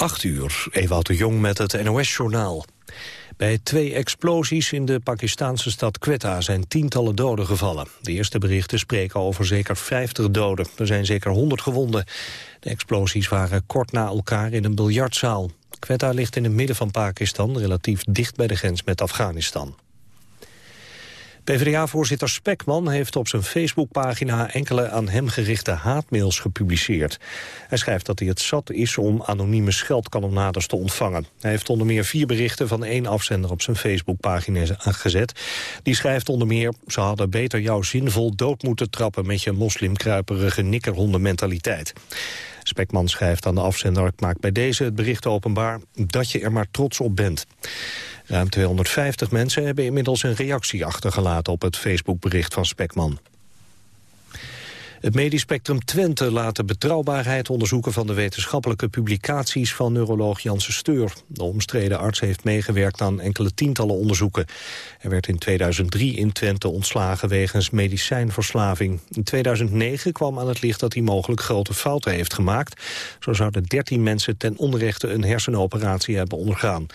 8 uur, Ewout de Jong met het NOS-journaal. Bij twee explosies in de Pakistanse stad Quetta zijn tientallen doden gevallen. De eerste berichten spreken over zeker 50 doden. Er zijn zeker 100 gewonden. De explosies waren kort na elkaar in een biljartzaal. Quetta ligt in het midden van Pakistan, relatief dicht bij de grens met Afghanistan. PvdA-voorzitter Spekman heeft op zijn Facebookpagina enkele aan hem gerichte haatmails gepubliceerd. Hij schrijft dat hij het zat is om anonieme scheldkanonades te ontvangen. Hij heeft onder meer vier berichten van één afzender op zijn Facebookpagina gezet. Die schrijft onder meer, ze hadden beter jou zinvol dood moeten trappen met je moslimkruiperige nikkerhondenmentaliteit. Spekman schrijft aan de afzender, ik maak bij deze het bericht openbaar dat je er maar trots op bent. Ruim 250 mensen hebben inmiddels een reactie achtergelaten op het Facebookbericht van Spekman. Het medisch spectrum Twente laat de betrouwbaarheid onderzoeken van de wetenschappelijke publicaties van neuroloog Janssen Steur. De omstreden arts heeft meegewerkt aan enkele tientallen onderzoeken. Hij werd in 2003 in Twente ontslagen wegens medicijnverslaving. In 2009 kwam aan het licht dat hij mogelijk grote fouten heeft gemaakt. Zo zouden 13 mensen ten onrechte een hersenoperatie hebben ondergaan.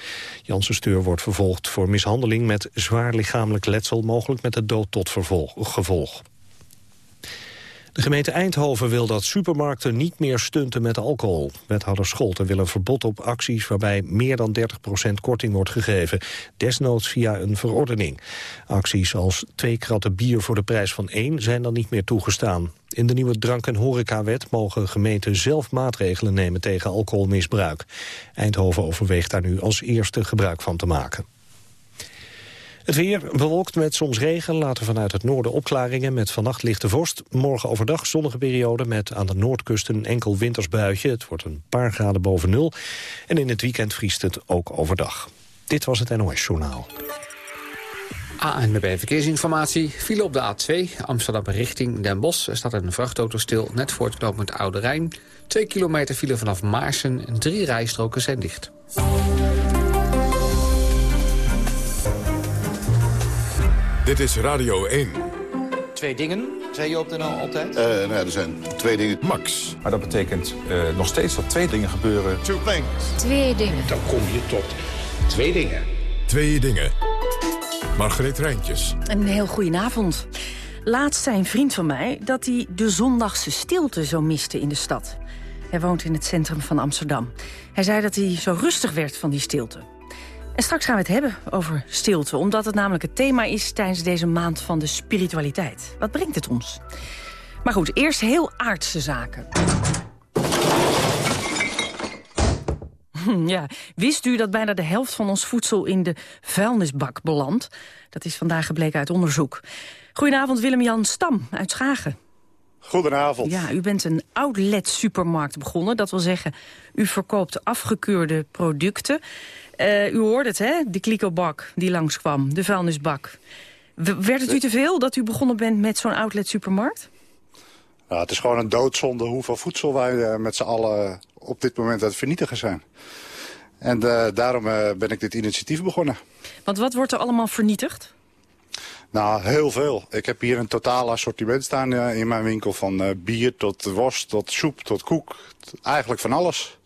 Janssen Steur wordt vervolgd voor mishandeling met zwaar lichamelijk letsel, mogelijk met de dood tot gevolg. De gemeente Eindhoven wil dat supermarkten niet meer stunten met alcohol. Wethouder Scholten wil een verbod op acties waarbij meer dan 30% korting wordt gegeven. Desnoods via een verordening. Acties als twee kratten bier voor de prijs van één zijn dan niet meer toegestaan. In de nieuwe drank- en horecawet mogen gemeenten zelf maatregelen nemen tegen alcoholmisbruik. Eindhoven overweegt daar nu als eerste gebruik van te maken. Het weer bewolkt met soms regen, later vanuit het noorden opklaringen met vannacht lichte vorst. Morgen overdag zonnige periode met aan de noordkust een enkel wintersbuitje. Het wordt een paar graden boven nul. En in het weekend vriest het ook overdag. Dit was het NOS Journaal. ANWB Verkeersinformatie. File op de A2, Amsterdam richting Den Bosch. Er staat een vrachtauto stil, net voor het knooppunt Oude Rijn. Twee kilometer file vanaf Maarsen en drie rijstroken zijn dicht. Dit is Radio 1. Twee dingen, zei je op de nou altijd? Uh, nou ja, er zijn twee dingen. Max. Maar dat betekent uh, nog steeds dat twee dingen gebeuren. Two things. Twee dingen. Dan kom je tot twee dingen. Twee dingen. Margreet Rijntjes. Een heel goedenavond. Laatst zei een vriend van mij dat hij de zondagse stilte zo miste in de stad. Hij woont in het centrum van Amsterdam. Hij zei dat hij zo rustig werd van die stilte. En straks gaan we het hebben over stilte, omdat het namelijk het thema is tijdens deze maand van de spiritualiteit. Wat brengt het ons? Maar goed, eerst heel aardse zaken. Ja, wist u dat bijna de helft van ons voedsel in de vuilnisbak belandt? Dat is vandaag gebleken uit onderzoek. Goedenavond Willem-Jan Stam uit Schagen. Goedenavond. Ja, u bent een outlet-supermarkt begonnen. Dat wil zeggen, u verkoopt afgekeurde producten. Uh, u hoorde het, hè? De klikobak die langskwam, de vuilnisbak. werd het u te veel dat u begonnen bent met zo'n outlet-supermarkt? Nou, het is gewoon een doodzonde hoeveel voedsel wij uh, met z'n allen op dit moment aan het vernietigen zijn. En uh, daarom ben ik dit initiatief begonnen. Want wat wordt er allemaal vernietigd? Nou, heel veel. Ik heb hier een totaal assortiment staan in mijn winkel. Van bier tot worst, tot soep, tot koek. Eigenlijk van alles.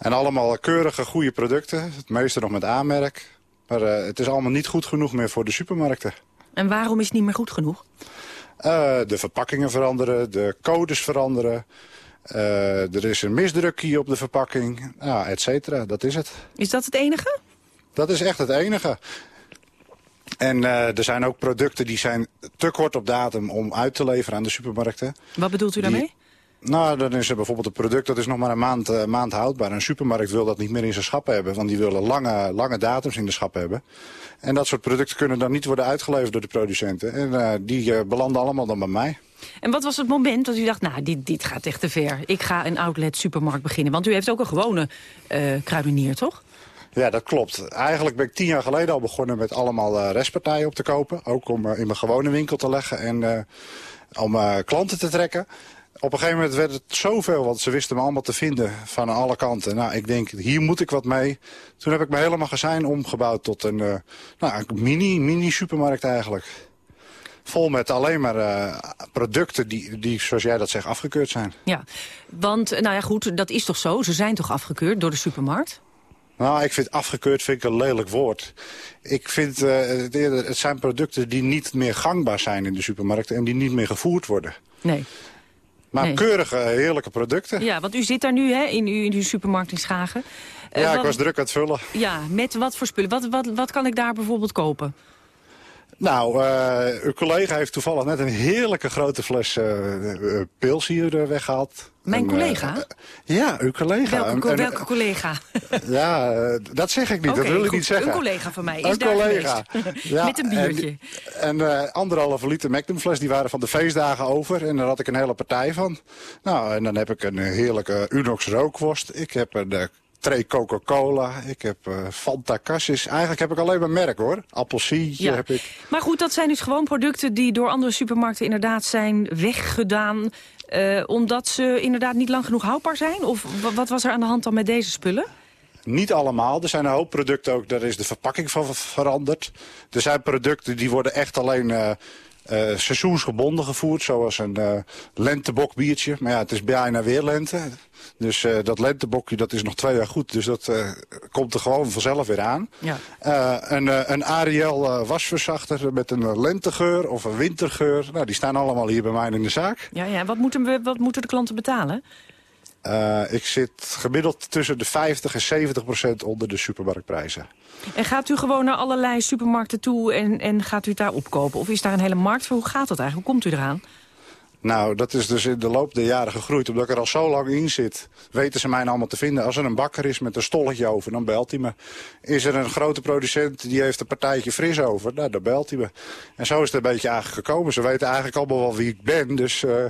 En allemaal keurige, goede producten. Het meeste nog met aanmerk. Maar uh, het is allemaal niet goed genoeg meer voor de supermarkten. En waarom is het niet meer goed genoeg? Uh, de verpakkingen veranderen, de codes veranderen. Uh, er is een misdrukje op de verpakking, ja, et cetera. Dat is het. Is dat het enige? Dat is echt het enige. En er zijn ook producten die zijn te kort op datum om uit te leveren aan de supermarkten. Wat bedoelt u daarmee? Nou, dan is er bijvoorbeeld een product dat is nog maar een maand, uh, maand houdbaar. Een supermarkt wil dat niet meer in zijn schap hebben, want die willen lange, lange datums in de schap hebben. En dat soort producten kunnen dan niet worden uitgeleverd door de producenten. En uh, die uh, belanden allemaal dan bij mij. En wat was het moment dat u dacht, nou, dit, dit gaat echt te ver. Ik ga een outlet supermarkt beginnen. Want u heeft ook een gewone kruidenier, toch? Ja, dat klopt. Eigenlijk ben ik tien jaar geleden al begonnen met allemaal restpartijen op te kopen. Ook om in mijn gewone winkel te leggen en om klanten te trekken op een gegeven moment werd het zoveel, want ze wisten me allemaal te vinden van alle kanten. Nou, ik denk, hier moet ik wat mee. Toen heb ik mijn hele magazijn omgebouwd tot een, uh, nou, een mini, mini supermarkt eigenlijk. vol met alleen maar eh, producten die, die, zoals jij dat zegt, afgekeurd zijn. Ja, want, nou ja goed, dat is toch zo? Ze zijn toch afgekeurd door de supermarkt? Nou, ik vind afgekeurd vind ik een lelijk woord. Ik vind, uh, het, het zijn producten die niet meer gangbaar zijn in de supermarkten... en die niet meer gevoerd worden. Nee. Maar Nee. keurige, heerlijke producten. Ja, want u zit daar nu hè, in, uw, in uw supermarkt in Schagen. Eh, ja, ik wat- was druk aan het vullen. Ja, met wat voor spullen? Wat, wat, wat kan ik daar bijvoorbeeld kopen? Nou, eh, uw collega heeft toevallig net een heerlijke grote fles eh eh, pils hier eh, weggehaald. Mijn En, eh, collega? eh, ja, uw collega. Welke, En- collega? Ja, eh, dat zeg ik niet, dat wil ik goed. niet zeggen. Een collega van mij is Een daar collega. geweest. Ja, Met een biertje. En, eh, anderhalve liter Magnumfles, die waren van de feestdagen over. En daar had ik een hele partij van. Nou, en dan heb ik een eh, heerlijke Unox rookworst. Ik heb een tray Coca-Cola. Ik heb eh, Fanta Cassis. Eigenlijk heb ik alleen maar merk, hoor. Appelsientje Ja. heb ik. Maar goed, dat zijn dus gewoon producten die door andere supermarkten inderdaad zijn weggedaan. omdat ze inderdaad niet lang genoeg houdbaar zijn? Of wa- wat was er aan de hand dan met deze spullen? Niet allemaal. Er zijn een hoop producten ook, daar is de verpakking van ver- veranderd. Er zijn producten die worden echt alleen eh, eh, seizoensgebonden gevoerd. Zoals een eh lentebok biertje. Maar ja, het is bijna weer lente. Dus dat lentebokje dat is nog twee jaar goed. Dus dat komt er gewoon vanzelf weer aan. Ja. Een, een Ariel wasverzachter met een lentegeur of een wintergeur. Nou, die staan allemaal hier bij mij in de zaak. Ja, ja. Wat, moeten we, wat moeten de klanten betalen? Eh, ik zit gemiddeld tussen de 50 en 70 procent onder de supermarktprijzen. En gaat u gewoon naar allerlei supermarkten toe en, en gaat u het daar opkopen? Of is daar een hele markt voor? Hoe gaat dat eigenlijk? Hoe komt u eraan? Nou, dat is dus in de loop der jaren gegroeid. Omdat ik er al zo lang in zit, weten ze mij nou allemaal te vinden. Als er een bakker is met een stolletje over, dan belt hij me. Is er een grote producent die heeft een partijtje fris over, nou, dan belt hij me. En zo is het een beetje eigenlijk gekomen. Ze weten eigenlijk allemaal wel wie ik ben, dus eh,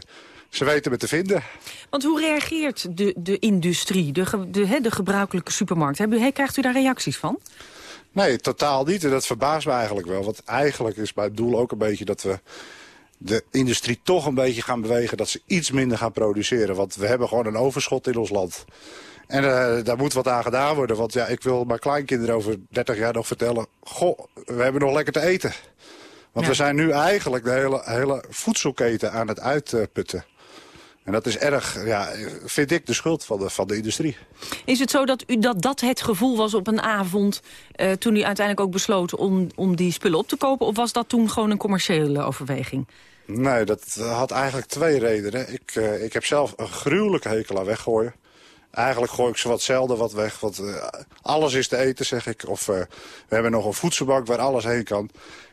ze weten me te vinden. Want hoe reageert de, de industrie, de, ge- de, de gebruikelijke supermarkt? Krijgt u daar reacties van? Nee, totaal niet. En dat verbaast me eigenlijk wel. Want eigenlijk is mijn doel ook een beetje dat we de industrie toch een beetje gaan bewegen... dat ze iets minder gaan produceren. Want we hebben gewoon een overschot in ons land. En eh, daar moet wat aan gedaan worden. Want ja, ik wil mijn kleinkinderen over 30 jaar nog vertellen... goh, we hebben nog lekker te eten. Want Ja. we zijn nu eigenlijk de hele, hele voedselketen aan het uitputten. En dat is erg, ja, vind ik, de schuld van de, van de industrie. Is het zo dat, u, dat dat het gevoel was op een avond... eh, toen u uiteindelijk ook besloot om, om die spullen op te kopen? Of was dat toen gewoon een commerciële overweging? Nee, dat had eigenlijk twee redenen. Ik, eh, ik heb zelf een gruwelijke hekel aan weggooien. Eigenlijk gooi ik ze wat zelden wat weg. Want eh, alles is te eten, zeg ik. Of we hebben nog een voedselbank waar alles heen kan.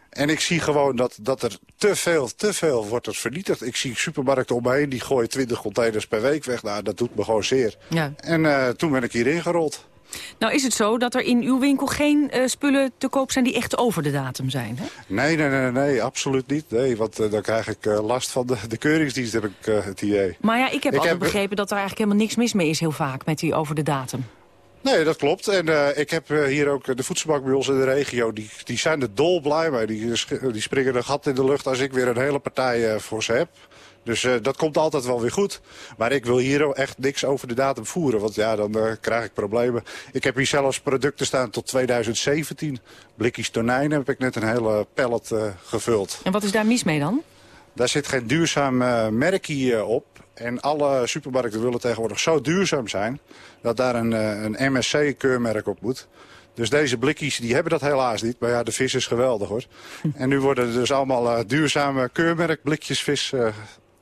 En ik zie gewoon dat, dat er te veel, te veel wordt er vernietigd. Ik zie supermarkten om me heen, die gooien 20 containers per week weg. Nou, dat doet me gewoon zeer. Ja. En eh, toen ben ik hierin gerold. Nou is het zo dat er in uw winkel geen eh, spullen te koop zijn... die echt over de datum zijn, hè? Nee, nee, nee, nee, absoluut niet. Nee, want eh, dan krijg ik last van de, de keuringsdienst, heb ik het idee. Maar ja, ik heb Ik altijd heb- begrepen dat er eigenlijk helemaal niks mis mee is... heel vaak met die over de datum. Nee, dat klopt. En eh, ik heb eh, hier ook eh, de voedselbank bij ons in de regio. Die, die zijn er dol blij mee. Die, sch- die springen een gat in de lucht als ik weer een hele partij eh, voor ze heb. Dus eh, dat komt altijd wel weer goed. Maar ik wil hier echt niks over de datum voeren. Want ja, dan eh, krijg ik problemen. Ik heb hier zelfs producten staan tot 2017. Blikjes tonijn heb ik net een hele pallet eh, gevuld. En wat is daar mis mee dan? Daar zit geen duurzaam eh, merkje eh, op. En alle supermarkten willen tegenwoordig zo duurzaam zijn... dat daar een, eh, een MSC-keurmerk op moet. Dus deze blikjes die hebben dat helaas niet. Maar ja, de vis is geweldig hoor. En nu worden er dus allemaal eh, duurzame keurmerk blikjes vis eh,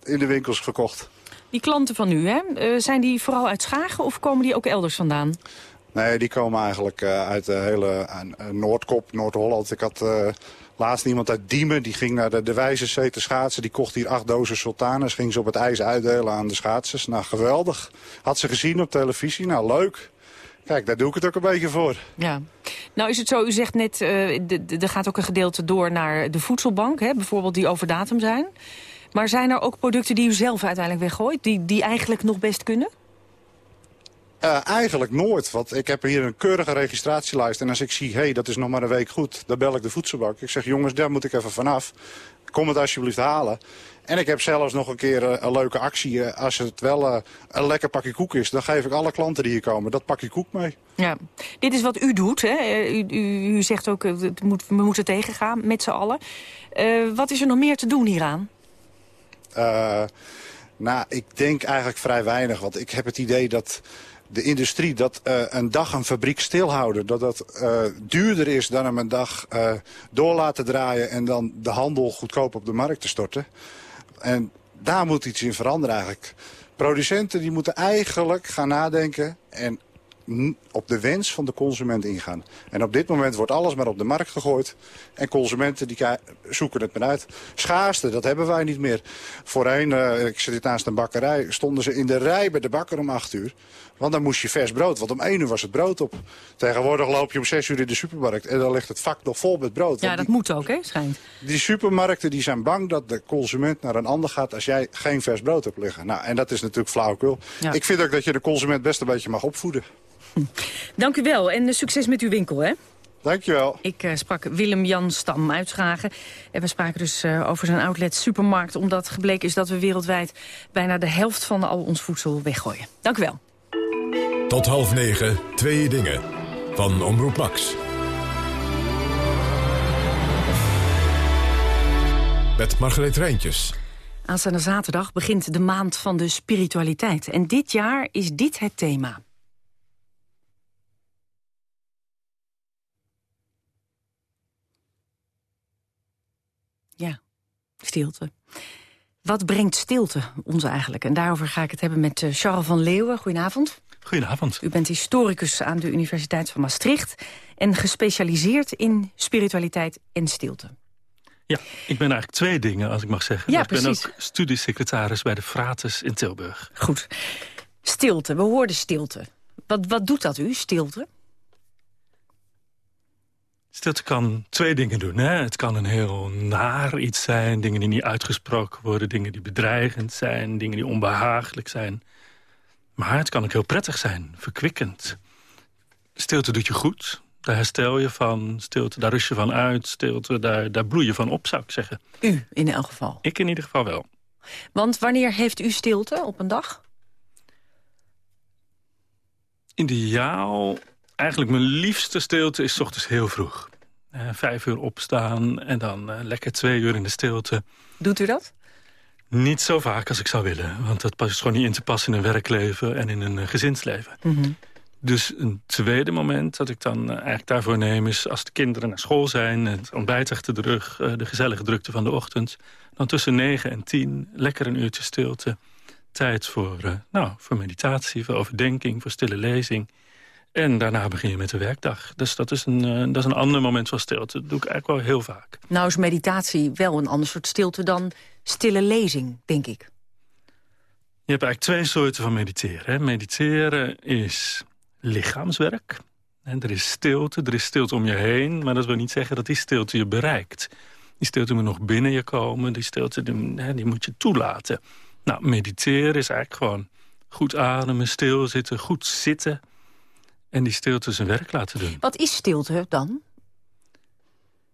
in de winkels gekocht. Die klanten van u, hè? eh, zijn die vooral uit Schagen of komen die ook elders vandaan? Nee, die komen eigenlijk uit de hele Noordkop, Noord-Holland. Ik had laatst iemand uit Diemen, die ging naar de, de Wijzenzee te schaatsen. Die kocht hier acht dozen sultanes, ging ze op het ijs uitdelen aan de schaatsers. Nou, geweldig. Had ze gezien op televisie, nou leuk. Kijk, daar doe ik het ook een beetje voor. Ja. Nou is het zo, u zegt net, eh, er gaat ook een gedeelte door naar de voedselbank, hè? bijvoorbeeld die over datum zijn. Maar zijn er ook producten die u zelf uiteindelijk weggooit, die, die eigenlijk nog best kunnen? Eh, eigenlijk nooit, want ik heb hier een keurige registratielijst. En als ik zie, hé, hey, dat is nog maar een week goed, dan bel ik de voedselbank. Ik zeg, jongens, daar moet ik even vanaf. Kom het alsjeblieft halen. En ik heb zelfs nog een keer eh, een leuke actie. eh, Als het wel een lekker pakje koek is, dan geef ik alle klanten die hier komen dat pakje koek mee. Ja. Dit is wat u doet. Hè? U, u, u zegt ook, het moet, we moeten tegengaan met z'n allen. Wat is er nog meer te doen hieraan? Eh, nou, ik denk eigenlijk vrij weinig. Want ik heb het idee dat de industrie, dat eh, een dag een fabriek stilhouden... dat dat eh, duurder is dan hem een dag eh, door laten draaien... en dan de handel goedkoop op de markt te storten. En daar moet iets in veranderen eigenlijk. Producenten die moeten eigenlijk gaan nadenken... en op de wens van de consument ingaan. En op dit moment wordt alles maar op de markt gegooid. En consumenten die zoeken het maar uit. Schaarste, dat hebben wij niet meer. Voorheen, eh, ik zit naast een bakkerij, stonden ze in de rij bij de bakker om 8 uur. Want dan moest je vers brood, want om 1 uur was het brood op. Tegenwoordig loop je om 6 uur in de supermarkt en dan ligt het vak nog vol met brood. Ja, dat die, moet ook, hè, schijnt. die supermarkten die zijn bang dat de consument naar een ander gaat als jij geen vers brood hebt liggen. Nou, en dat is natuurlijk flauwekul. Ja. Ik vind ook dat je de consument best een beetje mag opvoeden. Dank u wel en eh, succes met uw winkel, hè? Dankjewel. Ik eh, sprak Willem-Jan Stam uit Schagen. En we spraken dus eh, over zijn outlet supermarkt... omdat gebleken is dat we wereldwijd bijna de helft van al ons voedsel weggooien. Dank u wel. Tot half negen, twee dingen. Van Omroep Max. Met Margreet Rijntjes. Aanstaande zaterdag begint de maand van de spiritualiteit. En dit jaar is dit het thema. Ja, stilte. Wat brengt stilte ons eigenlijk? En daarover ga ik het hebben met eh, Charles van Leeuwen. Goedenavond. Goedenavond. U bent historicus aan de Universiteit van Maastricht... en gespecialiseerd in spiritualiteit en stilte. Ja, ik ben eigenlijk twee dingen, als ik mag zeggen. Ja, ik ben ook studiesecretaris bij de Frates in Tilburg. Goed. Stilte, we hoorden stilte. Wat, wat doet dat u, stilte? Stilte kan twee dingen doen. Hè? Het kan een heel naar iets zijn, dingen die niet uitgesproken worden... dingen die bedreigend zijn, dingen die onbehagelijk zijn. Maar het kan ook heel prettig zijn, verkwikkend. Stilte doet je goed, daar herstel je van. Stilte, daar rust je van uit. Stilte, daar, daar bloei je van op, zou ik zeggen. U, in elk geval. Ik in ieder geval wel. Want wanneer heeft u stilte op een dag? Ideaal, eigenlijk mijn liefste stilte is 's ochtends heel vroeg. Eh, vijf uur opstaan en dan eh, lekker twee uur in de stilte. Doet u dat? Niet zo vaak als ik zou willen. Want dat past gewoon niet in te passen in een werkleven en in een eh, gezinsleven. Dus een tweede moment dat ik dan eh, eigenlijk daarvoor neem... is als de kinderen naar school zijn, het ontbijt achter de rug... eh, de gezellige drukte van de ochtend. Dan tussen negen en tien, lekker een uurtje stilte. Tijd voor, nou, voor meditatie, voor overdenking, voor stille lezing. En daarna begin je met de werkdag. Dus dat is een, dat is een ander moment van stilte. Dat doe ik eigenlijk wel heel vaak. Nou is meditatie wel een ander soort stilte dan stille lezing, denk ik. Je hebt eigenlijk twee soorten van mediteren. Hè. Mediteren is lichaamswerk. En er is stilte, er is stilte om je heen. Maar dat wil niet zeggen dat die stilte je bereikt. Die stilte moet nog binnen je komen. Die stilte die, hè, die moet je toelaten. Nou, mediteren is eigenlijk gewoon goed ademen, stilzitten, goed zitten. En die stilte zijn werk laten doen. Wat is stilte dan?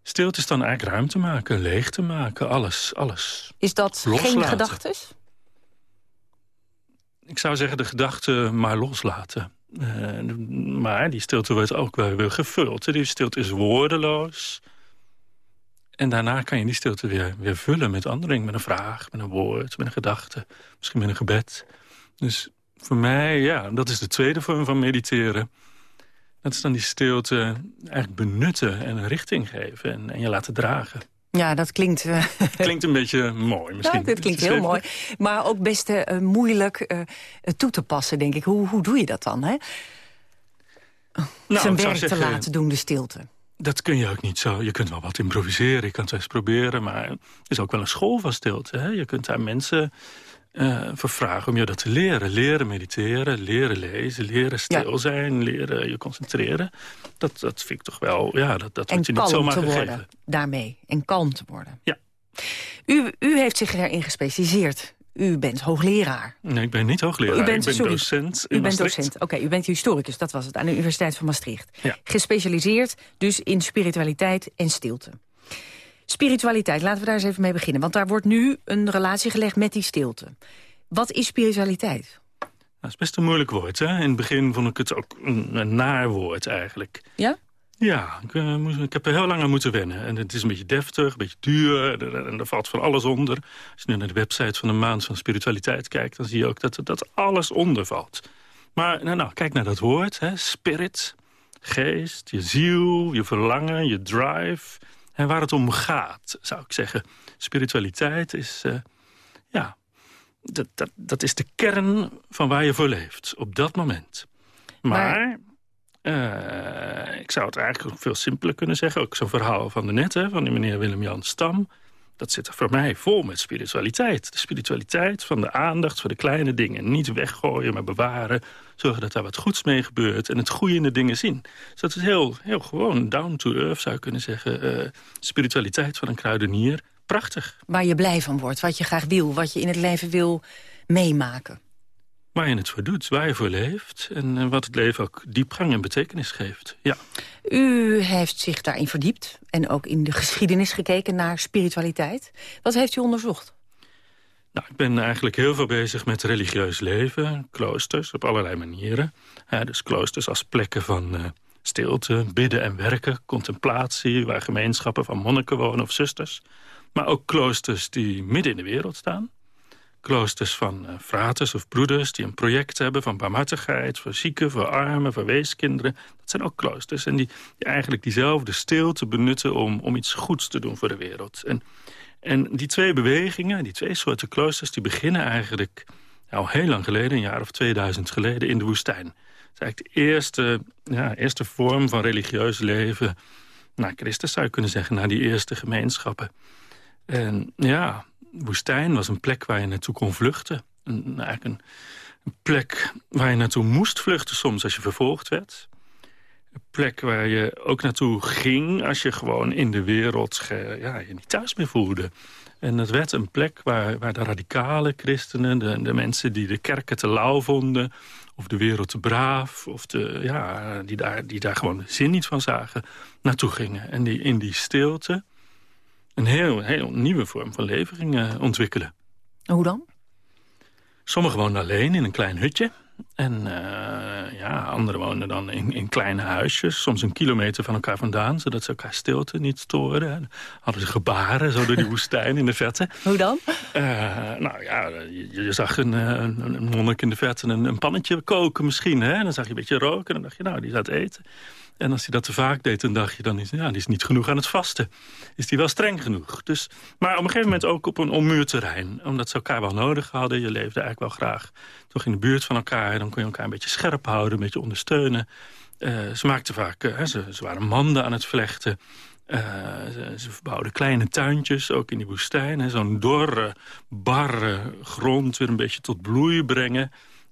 Stilte is dan eigenlijk ruimte maken, leeg te maken, alles, alles. Is dat geen gedachtes? ik zou zeggen de gedachten maar loslaten. Eh, maar die stilte wordt ook wel weer gevuld. Die stilte is woordeloos. En daarna kan je die stilte weer, weer vullen met andere dingen. Met een vraag, met een woord, met een gedachte. Misschien met een gebed. Dus voor mij, ja, dat is de tweede vorm van mediteren. Dat is dan die stilte eigenlijk benutten en een richting geven. En, en je laten dragen. Ja, dat klinkt... eh, Klinkt een beetje mooi misschien. Ja, dit klinkt heel mooi. Maar ook best eh, moeilijk eh, toe te passen, denk ik. Hoe, hoe doe je dat dan, hè? Nou, Zijn werk te laten doen, de stilte. Dat kun je ook niet zo. Je kunt wel wat improviseren, je kunt het eens proberen... maar er is ook wel een school van stilte. Hè? Je kunt daar mensen eh voor vragen om je dat te leren. Leren mediteren, leren lezen, leren stil Ja. zijn... leren je concentreren. Dat, dat vind ik toch wel... Ja, dat, dat wordt je niet zomaar te gegeven. worden daarmee. En kalm te worden. Ja. U, u heeft zich erin gespecialiseerd. U bent hoogleraar. Nee, ik ben niet hoogleraar. U bent, ik ben sorry, docent U bent docent. Oké, u bent historicus, dat was het, aan de Universiteit van Maastricht. Ja. Gespecialiseerd dus in spiritualiteit en stilte. Spiritualiteit, laten we daar eens even mee beginnen. Want daar wordt nu een relatie gelegd met die stilte. Wat is spiritualiteit? Dat is best een moeilijk woord. Hè? In het begin vond ik het ook een, een naar woord eigenlijk. Ja? Ja, ik, uh, moest, ik, heb er heel lang aan moeten wennen. En het is een beetje deftig, een beetje duur. En er valt van alles onder. Als je nu naar de website van de Maand van Spiritualiteit kijkt... dan zie je ook dat, dat alles onder valt. Maar nou, nou, kijk naar dat woord, hè? spirit, geest, je ziel, je verlangen, je drive. En waar het om gaat, zou ik zeggen. Spiritualiteit is, uh, ja, dat, dat, dat is de kern van waar je voor leeft. Op dat moment. Maar... Uh, ik zou het eigenlijk veel simpeler kunnen zeggen. Ook zo'n verhaal van de net, hè, van die meneer Willem-Jan Stam. Dat zit er voor mij vol met spiritualiteit. De spiritualiteit van de aandacht voor de kleine dingen. Niet weggooien, maar bewaren. Zorgen dat daar wat goeds mee gebeurt. En het goede in de dingen zien. Dus dat is heel, heel gewoon down to earth, zou je kunnen zeggen. Uh, spiritualiteit van een kruidenier. Prachtig. Waar je blij van wordt, wat je graag wil. Wat je in het leven wil meemaken. Waar je het voor doet, waar je voor leeft... en eh, wat het leven ook diepgang en betekenis geeft. Ja. U heeft zich daarin verdiept en ook in de geschiedenis gekeken naar spiritualiteit. Wat heeft u onderzocht? Nou, ik ben eigenlijk heel veel bezig met religieus leven, kloosters op allerlei manieren. dus kloosters als plekken van uh, stilte, bidden en werken, contemplatie... waar gemeenschappen van monniken wonen of zusters. Maar ook kloosters die midden in de wereld staan kloosters van uh, fraters of broeders... die een project hebben van barmhartigheid... voor zieken, voor armen, voor weeskinderen. Dat zijn ook kloosters. En die, die eigenlijk diezelfde stilte benutten... Om, om iets goeds te doen voor de wereld. En, en die twee bewegingen, die twee soorten kloosters... die beginnen eigenlijk al heel lang geleden... een jaar of 2000 geleden in de woestijn. Dat is eigenlijk de eerste, ja, eerste vorm van religieus leven... na Christus zou je kunnen zeggen, na die eerste gemeenschappen. En ja, woestijn was een plek waar je naartoe kon vluchten. Een, eigenlijk een, een, plek waar je naartoe moest vluchten soms als je vervolgd werd. Een plek waar je ook naartoe ging als je gewoon in de wereld ja, je niet thuis meer voelde. En het werd een plek waar, waar de radicale christenen, de, de mensen die de kerken te lauw vonden... of de wereld te braaf, of de, ja, die, daar, die daar gewoon zin niet van zagen, naartoe gingen. En die in die stilte een heel, heel nieuwe vorm van leven gingen ontwikkelen. Hoe dan? Sommigen woonden alleen in een klein hutje. En uh, ja, anderen woonden dan in, in, kleine huisjes, soms een kilometer van elkaar vandaan, zodat ze elkaar stilte niet storen. hadden ze gebaren, zo door die woestijn in de verte. Hoe dan? Uh, nou ja, je, je zag een, een, een, monnik in de verte een, een pannetje koken misschien. Hè? En dan zag je een beetje roken en dan dacht je, nou, die staat eten. En als hij dat te vaak deed, dan dacht je, dan is, ja, die is niet genoeg aan het vasten. Is die wel streng genoeg. Dus, maar op een gegeven moment ook op een onmuurterrein. Omdat ze elkaar wel nodig hadden. Je leefde eigenlijk wel graag toch in de buurt van elkaar. Dan kon je elkaar een beetje scherp houden, een beetje ondersteunen. Uh, ze maakten vaak, uh, ze, ze, waren manden aan het vlechten. Uh, ze, ze verbouwden kleine tuintjes, ook in die woestijn. Zo'n dorre, barre grond weer een beetje tot bloei brengen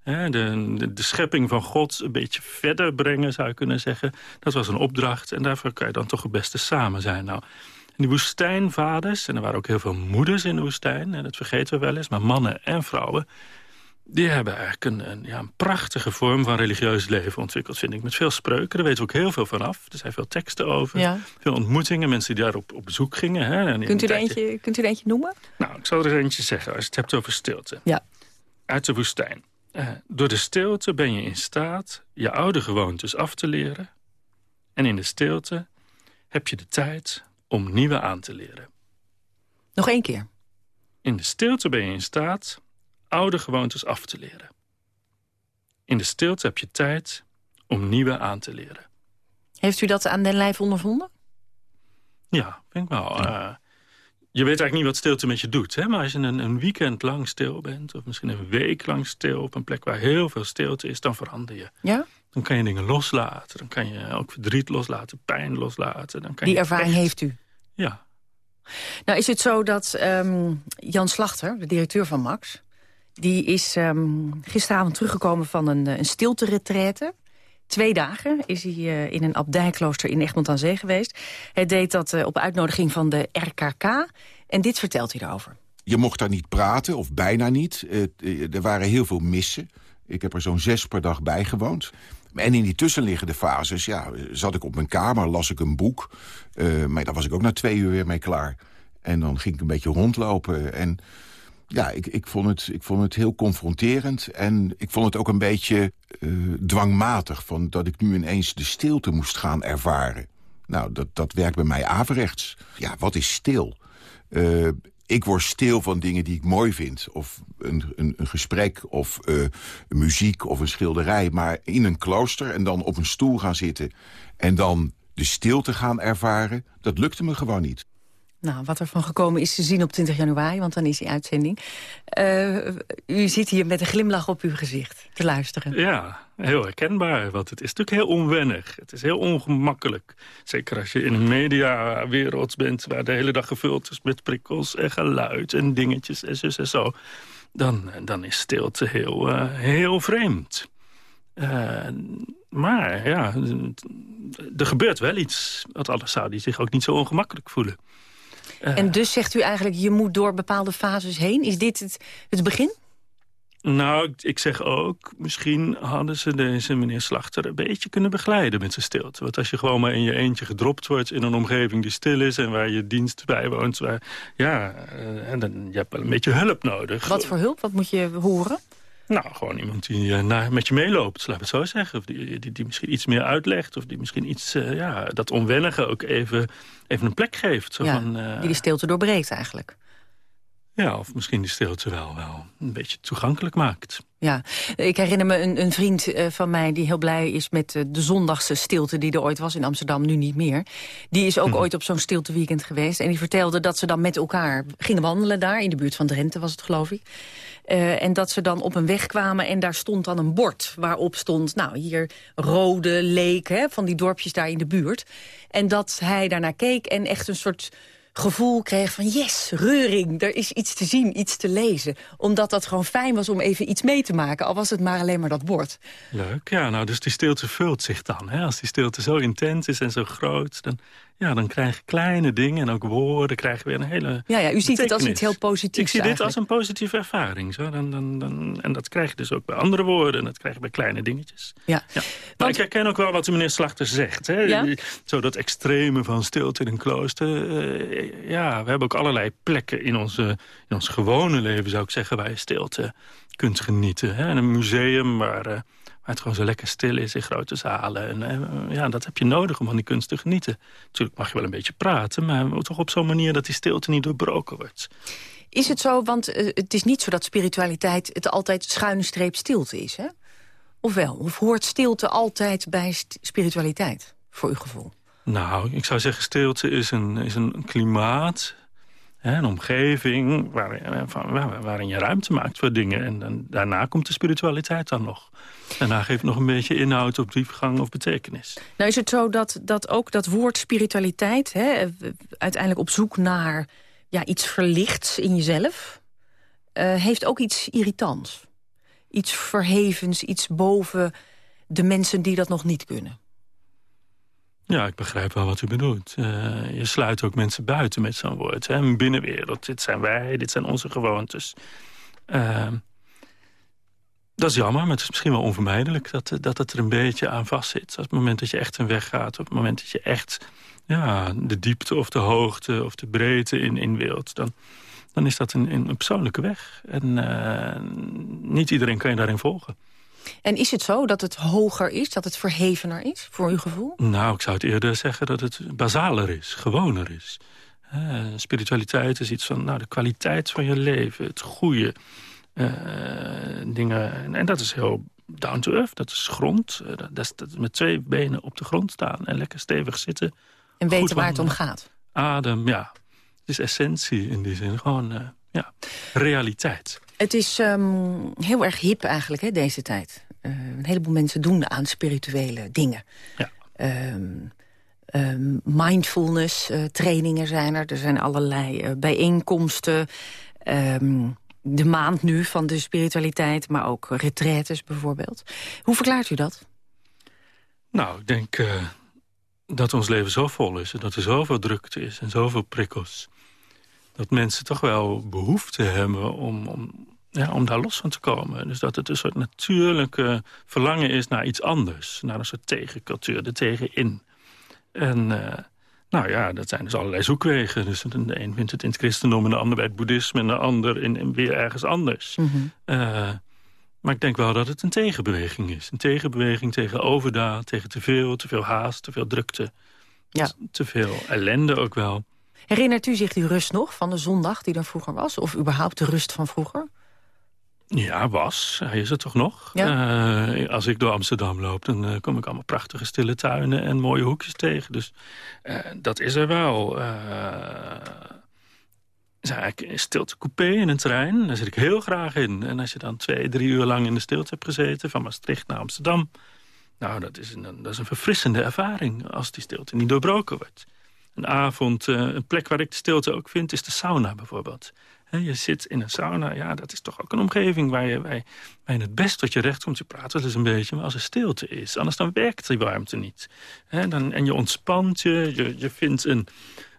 de, de, de, schepping van God een beetje verder brengen, zou je kunnen zeggen. Dat was een opdracht en daarvoor kan je dan toch het beste samen zijn. Nou, die woestijnvaders, en er waren ook heel veel moeders in de woestijn... en dat vergeten we wel eens, maar mannen en vrouwen... die hebben eigenlijk een, een, ja, een prachtige vorm van religieus leven ontwikkeld, vind ik. Met veel spreuken, daar weten we ook heel veel van af. Er zijn veel teksten over, veel ontmoetingen, mensen die daar op, op bezoek gingen. Hè, kunt, u er eentje, kunt u er eentje noemen? Nou, ik zal er eentje zeggen, als je het hebt over stilte. Ja. Uit de woestijn. Uh, door de stilte ben je in staat je oude gewoontes af te leren. En in de stilte heb je de tijd om nieuwe aan te leren. Nog één keer. In de stilte ben je in staat oude gewoontes af te leren. In de stilte heb je tijd om nieuwe aan te leren. Heeft u dat aan den lijf ondervonden? Ja, denk ik wel. Uh, je weet eigenlijk niet wat stilte met je doet. Hè? Maar als je een, een, weekend lang stil bent... of misschien een week lang stil op een plek waar heel veel stilte is... dan verander je. Ja? Dan kan je dingen loslaten. Dan kan je ook verdriet loslaten, pijn loslaten. Dan kan Die ervaring heeft u? Ja. Nou is het zo dat um, Jan Slachter, de directeur van Max... die is um, gisteravond teruggekomen van een, een stilte-retraite... Twee dagen is hij uh, in een abdijklooster in Egmond aan Zee geweest. Hij deed dat uh, op uitnodiging van de RKK. En dit vertelt hij erover. Je mocht daar niet praten, of bijna niet. Uh, er waren heel veel missen. Ik heb er zo'n zes per dag bij gewoond. En in die tussenliggende fases ja, zat ik op mijn kamer, las ik een boek. maar daar was ik ook na twee uur weer mee klaar. En dan ging ik een beetje rondlopen. En ja, ik, ik, vond, het, ik vond het heel confronterend. En ik vond het ook een beetje uh, dwangmatig... Van dat ik nu ineens de stilte moest gaan ervaren. Nou, dat, dat werkt bij mij averechts. Ja, wat is stil? Uh, ik word stil van dingen die ik mooi vind. Of een, een, een gesprek, of uh, muziek, of een schilderij. Maar in een klooster en dan op een stoel gaan zitten... en dan de stilte gaan ervaren, dat lukte me gewoon niet. Nou, wat er van gekomen is te zien op 20 januari, want dan is die uitzending. Uh, u zit hier met een glimlach op uw gezicht te luisteren. Ja, heel herkenbaar, want het is natuurlijk heel onwennig. Het is heel ongemakkelijk. Zeker als je in een mediawereld bent waar de hele dag gevuld is met prikkels en geluid en dingetjes en zo en zo. Dan, dan is stilte heel, uh, heel vreemd. Uh, maar ja, er gebeurt wel iets. Want anders zou die zich ook niet zo ongemakkelijk voelen. En dus zegt u eigenlijk, je moet door bepaalde fases heen. Is dit het, het begin? Nou, ik zeg ook, misschien hadden ze deze meneer Slachter een beetje kunnen begeleiden met zijn stilte. Want als je gewoon maar in je eentje gedropt wordt in een omgeving die stil is en waar je dienst bijwoont, waar, ja, eh, en dan, je hebt wel een beetje hulp nodig. Wat voor hulp? Wat moet je horen? Nou, gewoon iemand die uh, met je meeloopt, laat ik het zo zeggen. Of die, die, die misschien iets meer uitlegt. Of die misschien iets, uh, ja, dat onwennige ook even, even een plek geeft. Zo ja, van, uh, die de stilte doorbreekt eigenlijk. Ja, of misschien die stilte wel, wel een beetje toegankelijk maakt. Ja, ik herinner me een, een vriend van mij die heel blij is met de zondagse stilte die er ooit was in Amsterdam, nu niet meer. Die is ook hm. ooit op zo'n stilteweekend geweest en die vertelde dat ze dan met elkaar gingen wandelen daar, in de buurt van Drenthe was het geloof ik. Uh, en dat ze dan op een weg kwamen en daar stond dan een bord... waarop stond, nou, hier Rode, Leek, hè, van die dorpjes daar in de buurt. En dat hij daarnaar keek en echt een soort gevoel kreeg van yes, reuring, er is iets te zien, iets te lezen. Omdat dat gewoon fijn was om even iets mee te maken, al was het maar alleen maar dat bord. Leuk, ja, nou dus die stilte vult zich dan. Hè? Als die stilte zo intens is en zo groot, dan ja, dan krijg je kleine dingen en ook woorden krijgen weer een hele Ja, ja u ziet het als iets heel positiefs Ik zie dit als een positieve ervaring. Zo. Dan, dan, dan, en dat krijg je dus ook bij andere woorden. En dat krijg je bij kleine dingetjes. Ja. ja. Maar ik herken ook wel wat de meneer Slachter zegt. Hè? Ja? Zo dat extreme van stilte in een klooster. Uh, ja, we hebben ook allerlei plekken in, onze, in ons gewone leven, zou ik zeggen... waar je stilte kunt genieten. Hè? En een museum waar... Uh, waar het gewoon zo lekker stil is in grote zalen. En eh, ja, dat heb je nodig om van die kunst te genieten. Natuurlijk mag je wel een beetje praten, maar toch op zo'n manier dat die stilte niet doorbroken wordt. Is het zo, want uh, het is niet zo dat spiritualiteit het altijd schuine streep stilte is, hè? Of wel? Of hoort stilte altijd bij spiritualiteit, voor uw gevoel? Nou, ik zou zeggen stilte is een, is een klimaat een omgeving waarin, waarin je ruimte maakt voor dingen. En dan, daarna komt de spiritualiteit dan nog. Daarna geeft nog een beetje inhoud op diepgang of betekenis. Nou is het zo dat, dat ook dat woord spiritualiteit... Hè, uiteindelijk op zoek naar ja, iets verlichts in jezelf... Uh, heeft ook iets irritants. Iets verhevens, iets boven de mensen die dat nog niet kunnen. Ja, ik begrijp wel wat u bedoelt. Uh, je sluit ook mensen buiten met zo'n woord. Hè? Een binnenwereld, dit zijn wij, dit zijn onze gewoontes. Uh, dat is jammer, maar het is misschien wel onvermijdelijk... dat, dat het er een beetje aan vastzit. Op het moment dat je echt een weg gaat... op het moment dat je echt ja, de diepte of de hoogte of de breedte in, in wilt... dan, dan is dat een, een persoonlijke weg. En uh, niet iedereen kan je daarin volgen. En is het zo dat het hoger is, dat het verhevener is, voor uw gevoel? Nou, ik zou het eerder zeggen dat het basaler is, gewoner is. Uh, spiritualiteit is iets van nou, de kwaliteit van je leven, het goede. Uh, dingen, en dat is heel down to earth, dat is grond. Uh, dat, is, dat met twee benen op de grond staan en lekker stevig zitten. En weten waar het om gaat. Adem, ja. Het is essentie in die zin, gewoon ja, realiteit. Het is um, heel erg hip eigenlijk, hè, deze tijd. Uh, een heleboel mensen doen aan spirituele dingen. Ja. Um, um, mindfulness uh, trainingen zijn er. Er zijn allerlei uh, bijeenkomsten. de maand nu van de spiritualiteit, maar ook retraites bijvoorbeeld. Hoe verklaart u dat? Nou, ik denk dat ons leven zo vol is... en dat er zoveel drukte is en zoveel prikkels dat mensen toch wel behoefte hebben om, om, ja, om daar los van te komen. Dus dat het een soort natuurlijke verlangen is naar iets anders. Naar een soort tegencultuur, er tegenin. En uh, Nou ja, dat zijn dus allerlei zoekwegen. Dus de een vindt het in het christendom en de ander bij het boeddhisme... en de ander in, in weer ergens anders. Mm maar ik denk wel dat het een tegenbeweging is. Een tegenbeweging tegen overdaad, tegen te veel, te veel haast, te veel drukte. Ja. Te veel ellende ook wel. Herinnert u zich die rust nog van de zondag die er vroeger was? Of überhaupt de rust van vroeger? Ja, was. Hij is er toch nog. Ja. Uh, als ik door Amsterdam loop, dan uh, kom ik allemaal prachtige stille tuinen en mooie hoekjes tegen. Dus uh, dat is er wel is eigenlijk een stilte coupé in een trein. Daar zit ik heel graag in. En als je dan twee, drie uur lang in de stilte hebt gezeten... van Maastricht naar Amsterdam... nou, dat is een, dat is een verfrissende ervaring als die stilte niet doorbroken wordt. Een avond, eh, een plek waar ik de stilte ook vind, is de sauna bijvoorbeeld. je zit in een sauna, ja, dat is toch ook een omgeving... waar je, je, het best tot je recht komt. Je praat wel een beetje, maar als er stilte is... anders dan werkt die warmte niet. dan, en je ontspant je, je, je vindt een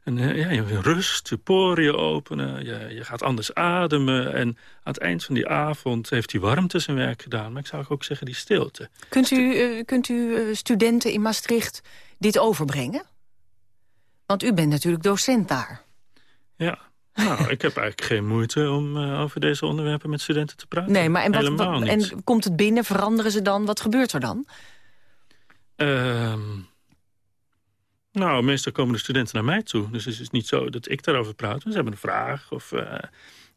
en, eh, ja, je rust, je poriën openen, je, je gaat anders ademen. En aan het eind van die avond heeft die warmte zijn werk gedaan. Maar ik zou ook zeggen die stilte. Kunt u, uh, kunt u studenten in Maastricht dit overbrengen? Want u bent natuurlijk docent daar. Ja, nou, ik heb eigenlijk geen moeite om uh, over deze onderwerpen met studenten te praten. Nee, maar en, wat, wat, en komt het binnen, veranderen ze dan? Wat gebeurt er dan? Ehm nou, meestal komen de studenten naar mij toe. Dus het is niet zo dat ik daarover praat. Ze hebben een vraag of uh,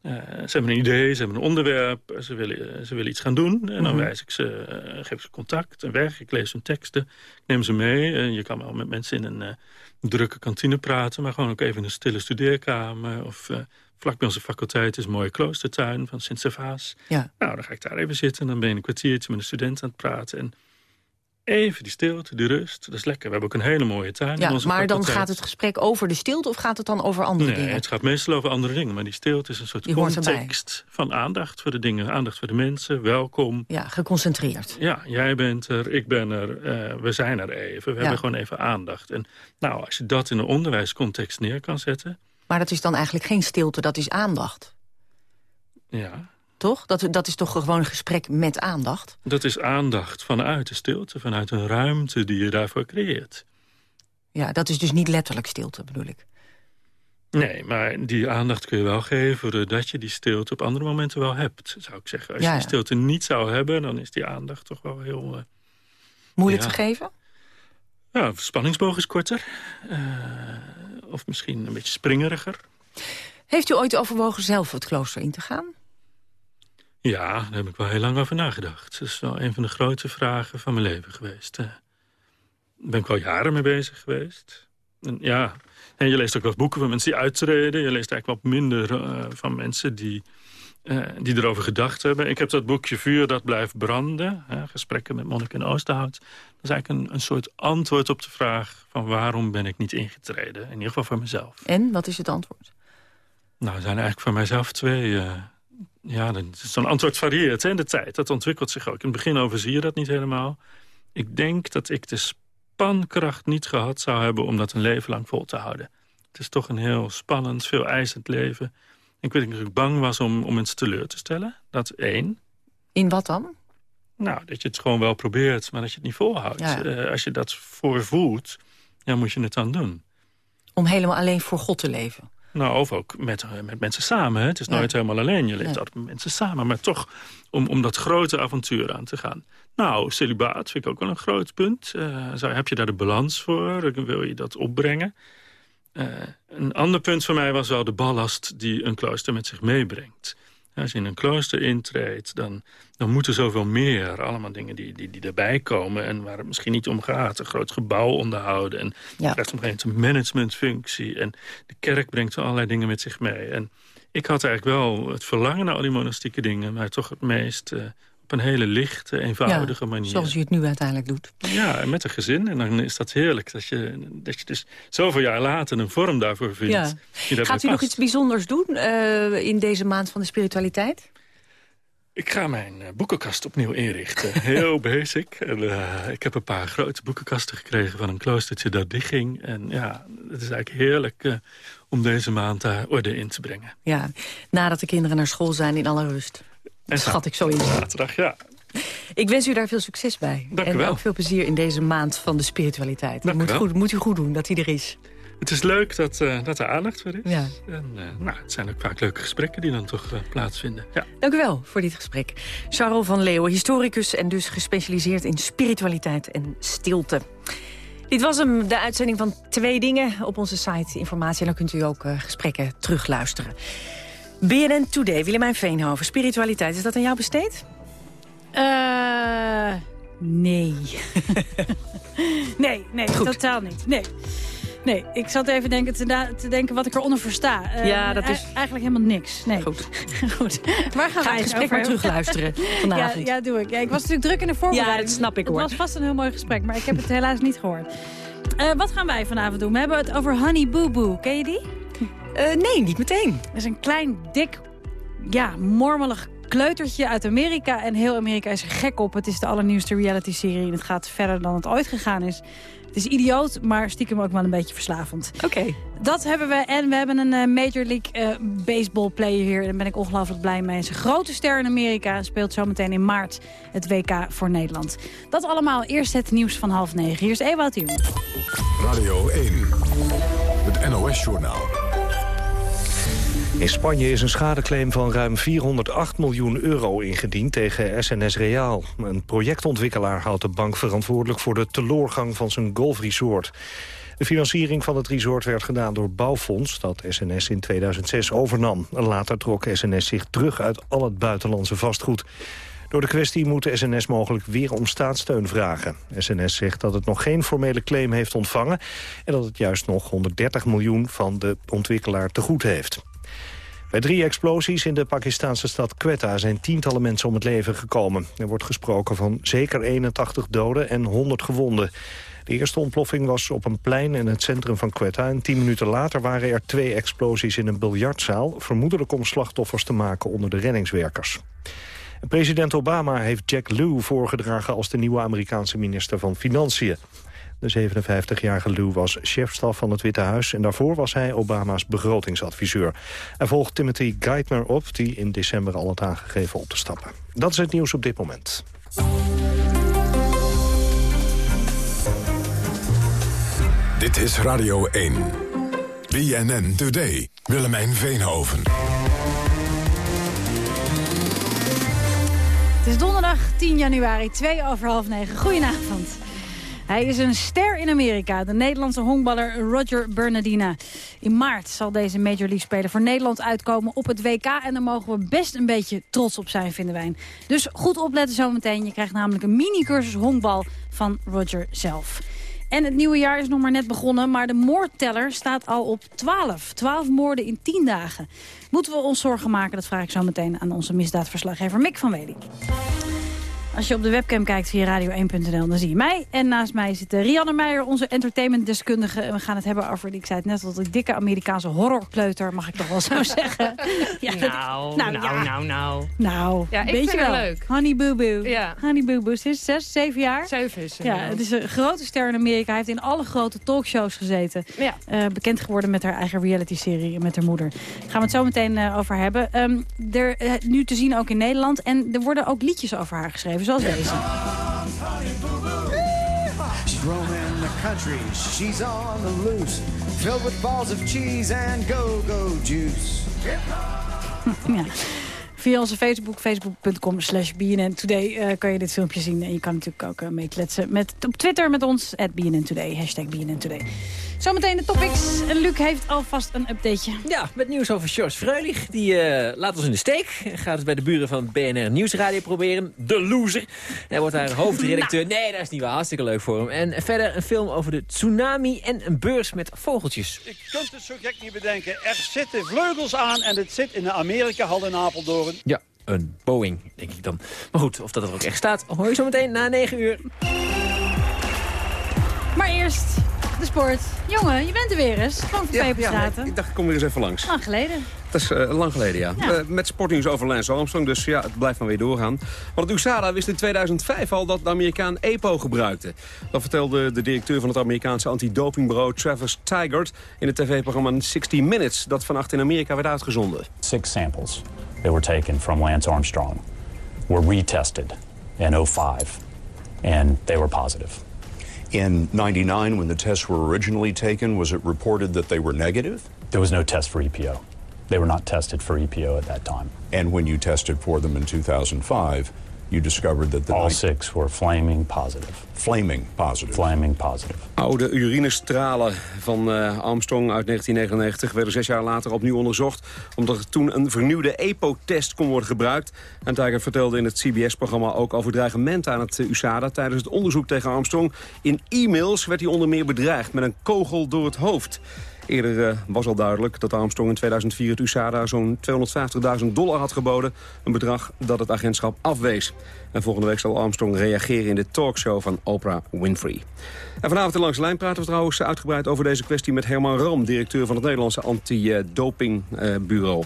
uh, ze hebben een idee, ze hebben een onderwerp. Ze willen, ze willen iets gaan doen. En dan mm wijs ik ze, uh, geef ze contact en weg. Ik lees hun teksten, ik neem ze mee. je kan wel met mensen in een drukke kantine praten... maar gewoon ook even in een stille studeerkamer. Of vlak bij onze faculteit is een mooie kloostertuin van Sint-Servaas. Ja. Nou, dan ga ik daar even zitten en dan ben je een kwartiertje met een student aan het praten... En Even die stilte, die rust, dat is lekker. We hebben ook een hele mooie tuin. Ja, maar dan gaat het gesprek over de stilte of gaat het dan over andere nee, dingen? het gaat meestal over andere dingen. Maar die stilte is een soort die context van aandacht voor de dingen. Aandacht voor de mensen, welkom. Ja, geconcentreerd. Ja, jij bent er, ik ben er, uh, we zijn er even. We hebben gewoon even aandacht. En nou, als je dat in een onderwijscontext neer kan zetten... Maar dat is dan eigenlijk geen stilte, dat is aandacht. Ja, toch? Dat, dat is toch gewoon een gesprek met aandacht? Dat is aandacht vanuit de stilte, vanuit een ruimte die je daarvoor creëert. Ja, dat is dus niet letterlijk stilte, bedoel ik. Nee, maar die aandacht kun je wel geven... doordat je die stilte op andere momenten wel hebt, zou ik zeggen. Als je die stilte niet zou hebben, dan is die aandacht toch wel heel... Uh, Moeilijk te geven? Ja, spanningsboog is korter. Uh, of misschien een beetje springeriger. Heeft u ooit overwogen zelf het klooster in te gaan? Ja, daar heb ik wel heel lang over nagedacht. Dat is wel een van de grote vragen van mijn leven geweest. Daar ben ik wel jaren mee bezig geweest. En ja, en je leest ook wel boeken van mensen die uittreden. Je leest eigenlijk wat minder uh, van mensen die, uh, die erover gedacht hebben. Ik heb dat boekje Vuur dat blijft branden. Hè, gesprekken met monnik in Oosterhout. Dat is eigenlijk een, een soort antwoord op de vraag... van waarom ben ik niet ingetreden. In ieder geval voor mezelf. En, wat is het antwoord? Nou, er zijn eigenlijk voor mijzelf twee... Uh, ja, zo'n antwoord varieert hè, in de tijd. Dat ontwikkelt zich ook. In het begin overzie je dat niet helemaal. Ik denk dat ik de spankracht niet gehad zou hebben... om dat een leven lang vol te houden. Het is toch een heel spannend, veel eisend leven. Ik weet dat ik bang was om, om mensen teleur te stellen. Dat één. In wat dan? Nou, dat je het gewoon wel probeert, maar dat je het niet volhoudt. Uh, als je dat voorvoelt, ja, moet je het dan doen. Om helemaal alleen voor God te leven? Nou, of ook met, eh, met mensen samen. Hè. Het is nooit helemaal alleen. Je leeft altijd met mensen samen. Maar toch om, om dat grote avontuur aan te gaan. Nou, celibaat vind ik ook wel een groot punt. Uh, heb je daar de balans voor? Wil je dat opbrengen? Uh, een ander punt voor mij was wel de ballast die een klooster met zich meebrengt. Als je in een klooster intreedt, dan, dan moet er zoveel meer. Allemaal dingen die, die, die erbij komen en waar het misschien niet om gaat. Een groot gebouw onderhouden en ja. op een een managementfunctie. En de kerk brengt allerlei dingen met zich mee. En ik had eigenlijk wel het verlangen naar al die monastieke dingen... maar toch het meest uh, op een hele lichte, eenvoudige manier. Zoals u het nu uiteindelijk doet. Ja, en met een gezin. En dan is dat heerlijk. Dat je, dat je dus zoveel jaar later een vorm daarvoor vindt. Ja. Gaat u nog iets bijzonders doen uh, in deze maand van de spiritualiteit? Ik ga mijn uh, boekenkast opnieuw inrichten. Heel basic. En, uh, ik heb een paar grote boekenkasten gekregen van een kloostertje dat dichtging. En ja, het is eigenlijk heerlijk uh, om deze maand daar orde in te brengen. Ja, nadat de kinderen naar school zijn in alle rust. Dat schat ik zo in. Zaterdag, ja. Ik wens u daar veel succes bij. Dank en wel. ook veel plezier in deze maand van de spiritualiteit. Dank moet, goed, moet u goed doen dat hij er is. het is leuk dat, uh, dat er aandacht voor is. Ja. En, uh, nou, het zijn ook vaak leuke gesprekken die dan toch uh, plaatsvinden. Ja. Dank u wel voor dit gesprek. Charles van Leeuwen, historicus en dus gespecialiseerd in spiritualiteit en stilte. Dit was hem, de uitzending van Twee Dingen op onze site Informatie. En dan kunt u ook gesprekken terugluisteren. BNN Today, Willemijn Veenhoven, spiritualiteit, is dat aan jou besteed? Uh, nee. nee, nee, Goed. totaal niet. Nee. Nee, ik zat even denken, te, te denken wat ik eronder versta. Uh, ja, dat is... Eigenlijk helemaal niks. Nee. Goed. Goed. Waar gaan Ga wij het gesprek over maar terugluisteren vanavond. Ja, ja, doe ik. Ja, ik was natuurlijk druk in de voorbereiding. Ja, dat snap ik hoor. Het was vast een heel mooi gesprek, maar ik heb het helaas niet gehoord. Uh, wat gaan wij vanavond doen? We hebben het over Honey Boo Boo. Ken je die? Uh, nee, niet meteen. Dat is een klein, dik, ja, mormelig kleutertje uit Amerika. En heel Amerika is er gek op. Het is de allernieuwste reality-serie en het gaat verder dan het ooit gegaan is. Het is idioot, maar stiekem ook wel een beetje verslavend. Oké. Okay. Dat hebben we. En we hebben een uh, Major League uh, baseball player hier. Daar ben ik ongelooflijk blij mee. Een grote ster in Amerika. Speelt zometeen in maart het WK voor Nederland. Dat allemaal. Eerst het nieuws van half negen. Hier is Ewout Jong. Radio 1. Het NOS-journaal. In Spanje is een schadeclaim van ruim 408 miljoen euro ingediend tegen SNS Reaal. Een projectontwikkelaar houdt de bank verantwoordelijk voor de teloorgang van zijn golfresort. De financiering van het resort werd gedaan door Bouwfonds, dat SNS in 2006 overnam. Later trok SNS zich terug uit al het buitenlandse vastgoed. Door de kwestie moet SNS mogelijk weer om staatssteun vragen. SNS zegt dat het nog geen formele claim heeft ontvangen... en dat het juist nog 130 miljoen van de ontwikkelaar te goed heeft. Bij drie explosies in de Pakistanse stad Quetta zijn tientallen mensen om het leven gekomen. Er wordt gesproken van zeker 81 doden en 100 gewonden. De eerste ontploffing was op een plein in het centrum van Quetta... en tien minuten later waren er twee explosies in een biljartzaal... vermoedelijk om slachtoffers te maken onder de reddingswerkers. President Obama heeft Jack Lew voorgedragen als de nieuwe Amerikaanse minister van Financiën. De 57-jarige Lew was chefstaf van het Witte Huis... en daarvoor was hij Obama's begrotingsadviseur. Er volgt Timothy Geithner op, die in december al had aangegeven op te stappen. Dat is het nieuws op dit moment. Dit is Radio 1. BNN Today. Willemijn Veenhoven. Het is donderdag 10 januari, 2 over half 9. Goedenavond. Hij is een ster in Amerika, de Nederlandse honkballer Roger Bernardina. In maart zal deze Major League speler voor Nederland uitkomen op het WK... en daar mogen we best een beetje trots op zijn, vinden wij. Dus goed opletten zometeen. Je krijgt namelijk een mini-cursus honkbal van Roger zelf. En het nieuwe jaar is nog maar net begonnen, maar de moordteller staat al op 12. 12 moorden in 10 dagen. Moeten we ons zorgen maken? Dat vraag ik zo meteen aan onze misdaadverslaggever Mick van Weding. Als je op de webcam kijkt via radio1.nl, dan zie je mij. En naast mij zit Rianne Meijer, onze entertainmentdeskundige. En we gaan het hebben over, ik zei het net al, die dikke Amerikaanse horrorkleuter, mag ik toch wel zo zeggen. ja, nou, nou, nou, ja. nou, nou. Nou, ja, ik weet vind je het wel. leuk. Honey Boo Boo. Ja. Honey Boo Boo, ze is zes, zeven jaar. Zeven is ze Ja, het is een grote ster in Amerika. Hij heeft in alle grote talkshows gezeten. Ja. Eh, bekend geworden met haar eigen reality-serie met haar moeder. Daar gaan we het zo meteen eh, over hebben. Ehm, er, eh, nu te zien ook in Nederland. En er worden ook liedjes over haar geschreven, zoals deze. She's roaming the country, she's on the loose, filled with balls of cheese and go-go juice. ja. Via onze Facebook, facebook.com slash BNN Today, eh, kan je dit filmpje zien. En je kan natuurlijk ook uh, meekletsen met, op Twitter met ons, at BNN Today, hashtag BNN Today. Zometeen de topics. En Luc heeft alvast een updateje. Ja, met nieuws over George Freulich. Die uh, laat ons in de steek. Gaat het bij de buren van BNR Nieuwsradio proberen. De loser. Hij wordt daar hoofdredacteur. Nee, dat is niet waar. Hartstikke leuk voor hem. En verder een film over de tsunami en een beurs met vogeltjes. Je kunt het zo gek niet bedenken. Er zitten vleugels aan en het zit in de Amerika-hal in Apeldoorn. Ja, een Boeing, denk ik dan. Maar goed, of dat er ook echt staat, hoor je zo meteen na 9 uur. Maar eerst de sport. Jongen, je bent er weer eens. Gewoon van Ja, Peperstraten. ja, ik dacht, ik kom weer eens even langs. Lang geleden. Dat is eh, lang geleden, ja. Ja. Eh, met sportnieuws over Lance Armstrong, dus ja, het blijft maar weer doorgaan. Want het USADA wist in 2005 al dat de Amerikaan EPO gebruikte. Dat vertelde de directeur van het Amerikaanse antidopingbureau Travis Tigert... in het tv-programma 60 Minutes, dat vannacht in Amerika werd uitgezonden. Six samples that were taken from Lance Armstrong were retested in 05, and they were positive. In 99, when the tests were originally taken, was it reported that they were negative? There was no test for EPO. They were not tested for EPO at that time. And when you tested for them in 2005, you discovered that the All night- six were flaming positive. flaming positive. Flaming positive. Oude urinestralen van eh, Armstrong uit 1999 werden zes jaar later opnieuw onderzocht... omdat er toen een vernieuwde EPO-test kon worden gebruikt. En Tiger vertelde in het CBS-programma ook over dreigementen aan het USADA... tijdens het onderzoek tegen Armstrong. In e-mails werd hij onder meer bedreigd met een kogel door het hoofd. Eerder eh, was al duidelijk dat Armstrong in 2004 het USADA zo'n 250.000 dollar had geboden. Een bedrag dat het agentschap afwees. En volgende week zal Armstrong reageren in de talkshow van Oprah Winfrey. En vanavond in Langs de Lijn praten we trouwens uitgebreid over deze kwestie... met Herman Ram, directeur van het Nederlandse Anti-Dopingbureau.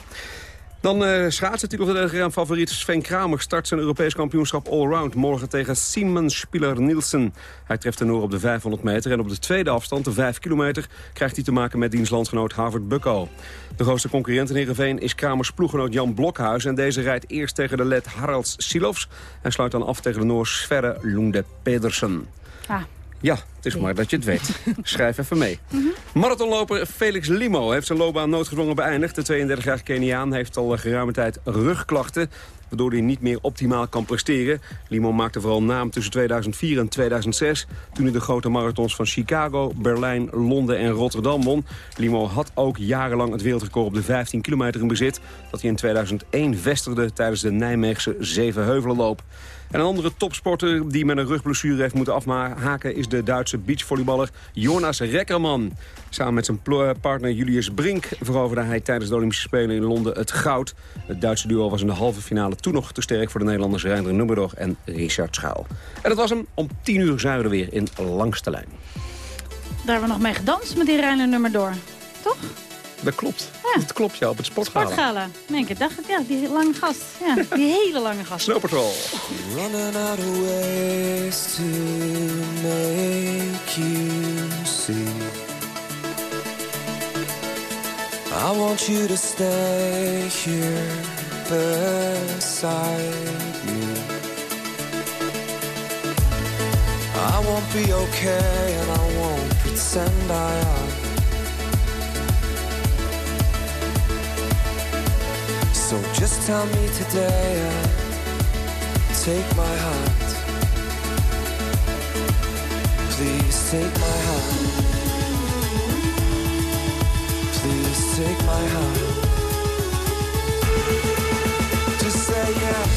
Dan eh schaatsen, Telegram favoriet Sven Kramer start zijn Europees kampioenschap allround. Morgen tegen Simon Spiller-Nielsen. Hij treft de Noor op de 500 meter en op de tweede afstand, de 5 kilometer, krijgt hij te maken met diens landgenoot Harvard Bucko. De grootste concurrent in Heerenveen is Kramers ploeggenoot Jan Blokhuis. En deze rijdt eerst tegen de led Haralds Silovs en sluit dan af tegen de Noor Sverre Lunde Pedersen. Ah. Ja, het is maar dat je het weet. Schrijf even mee. Marathonloper Felix Limo heeft zijn loopbaan noodgedwongen beëindigd. De 32-jarige Keniaan heeft al geruime tijd rugklachten waardoor hij niet meer optimaal kan presteren. Limo maakte vooral naam tussen 2004 en 2006... toen hij de grote marathons van Chicago, Berlijn, Londen en Rotterdam won. Limo had ook jarenlang het wereldrecord op de 15 kilometer in bezit... dat hij in 2001 vestigde tijdens de Nijmeegse Zevenheuvelenloop. En een andere topsporter die met een rugblessure heeft moeten afhaken... is de Duitse beachvolleyballer Jonas Rekkerman. Samen met zijn partner Julius Brink veroverde hij tijdens de Olympische Spelen in Londen het goud. Het Duitse duo was in de halve finale toen nog te sterk voor de Nederlanders Reinder Nummerdor en Richard Schaal. En dat was hem. Om 10 uur er weer in Langste Lijn. Daar hebben we nog mee gedanst met die Reiner nummer door. Toch? Dat klopt. Dat klopt, ja, op het sportgala. Sportgala. Nee, ik dacht het, ja, die lange gast. Ja, die hele lange gast. Snow Patrol. Running out of ways to make you see. I want you to stay here beside me. I won't be okay and I won't pretend I am. So just tell me today and take my heart. Please take my heart. Please take my heart. Just say yes.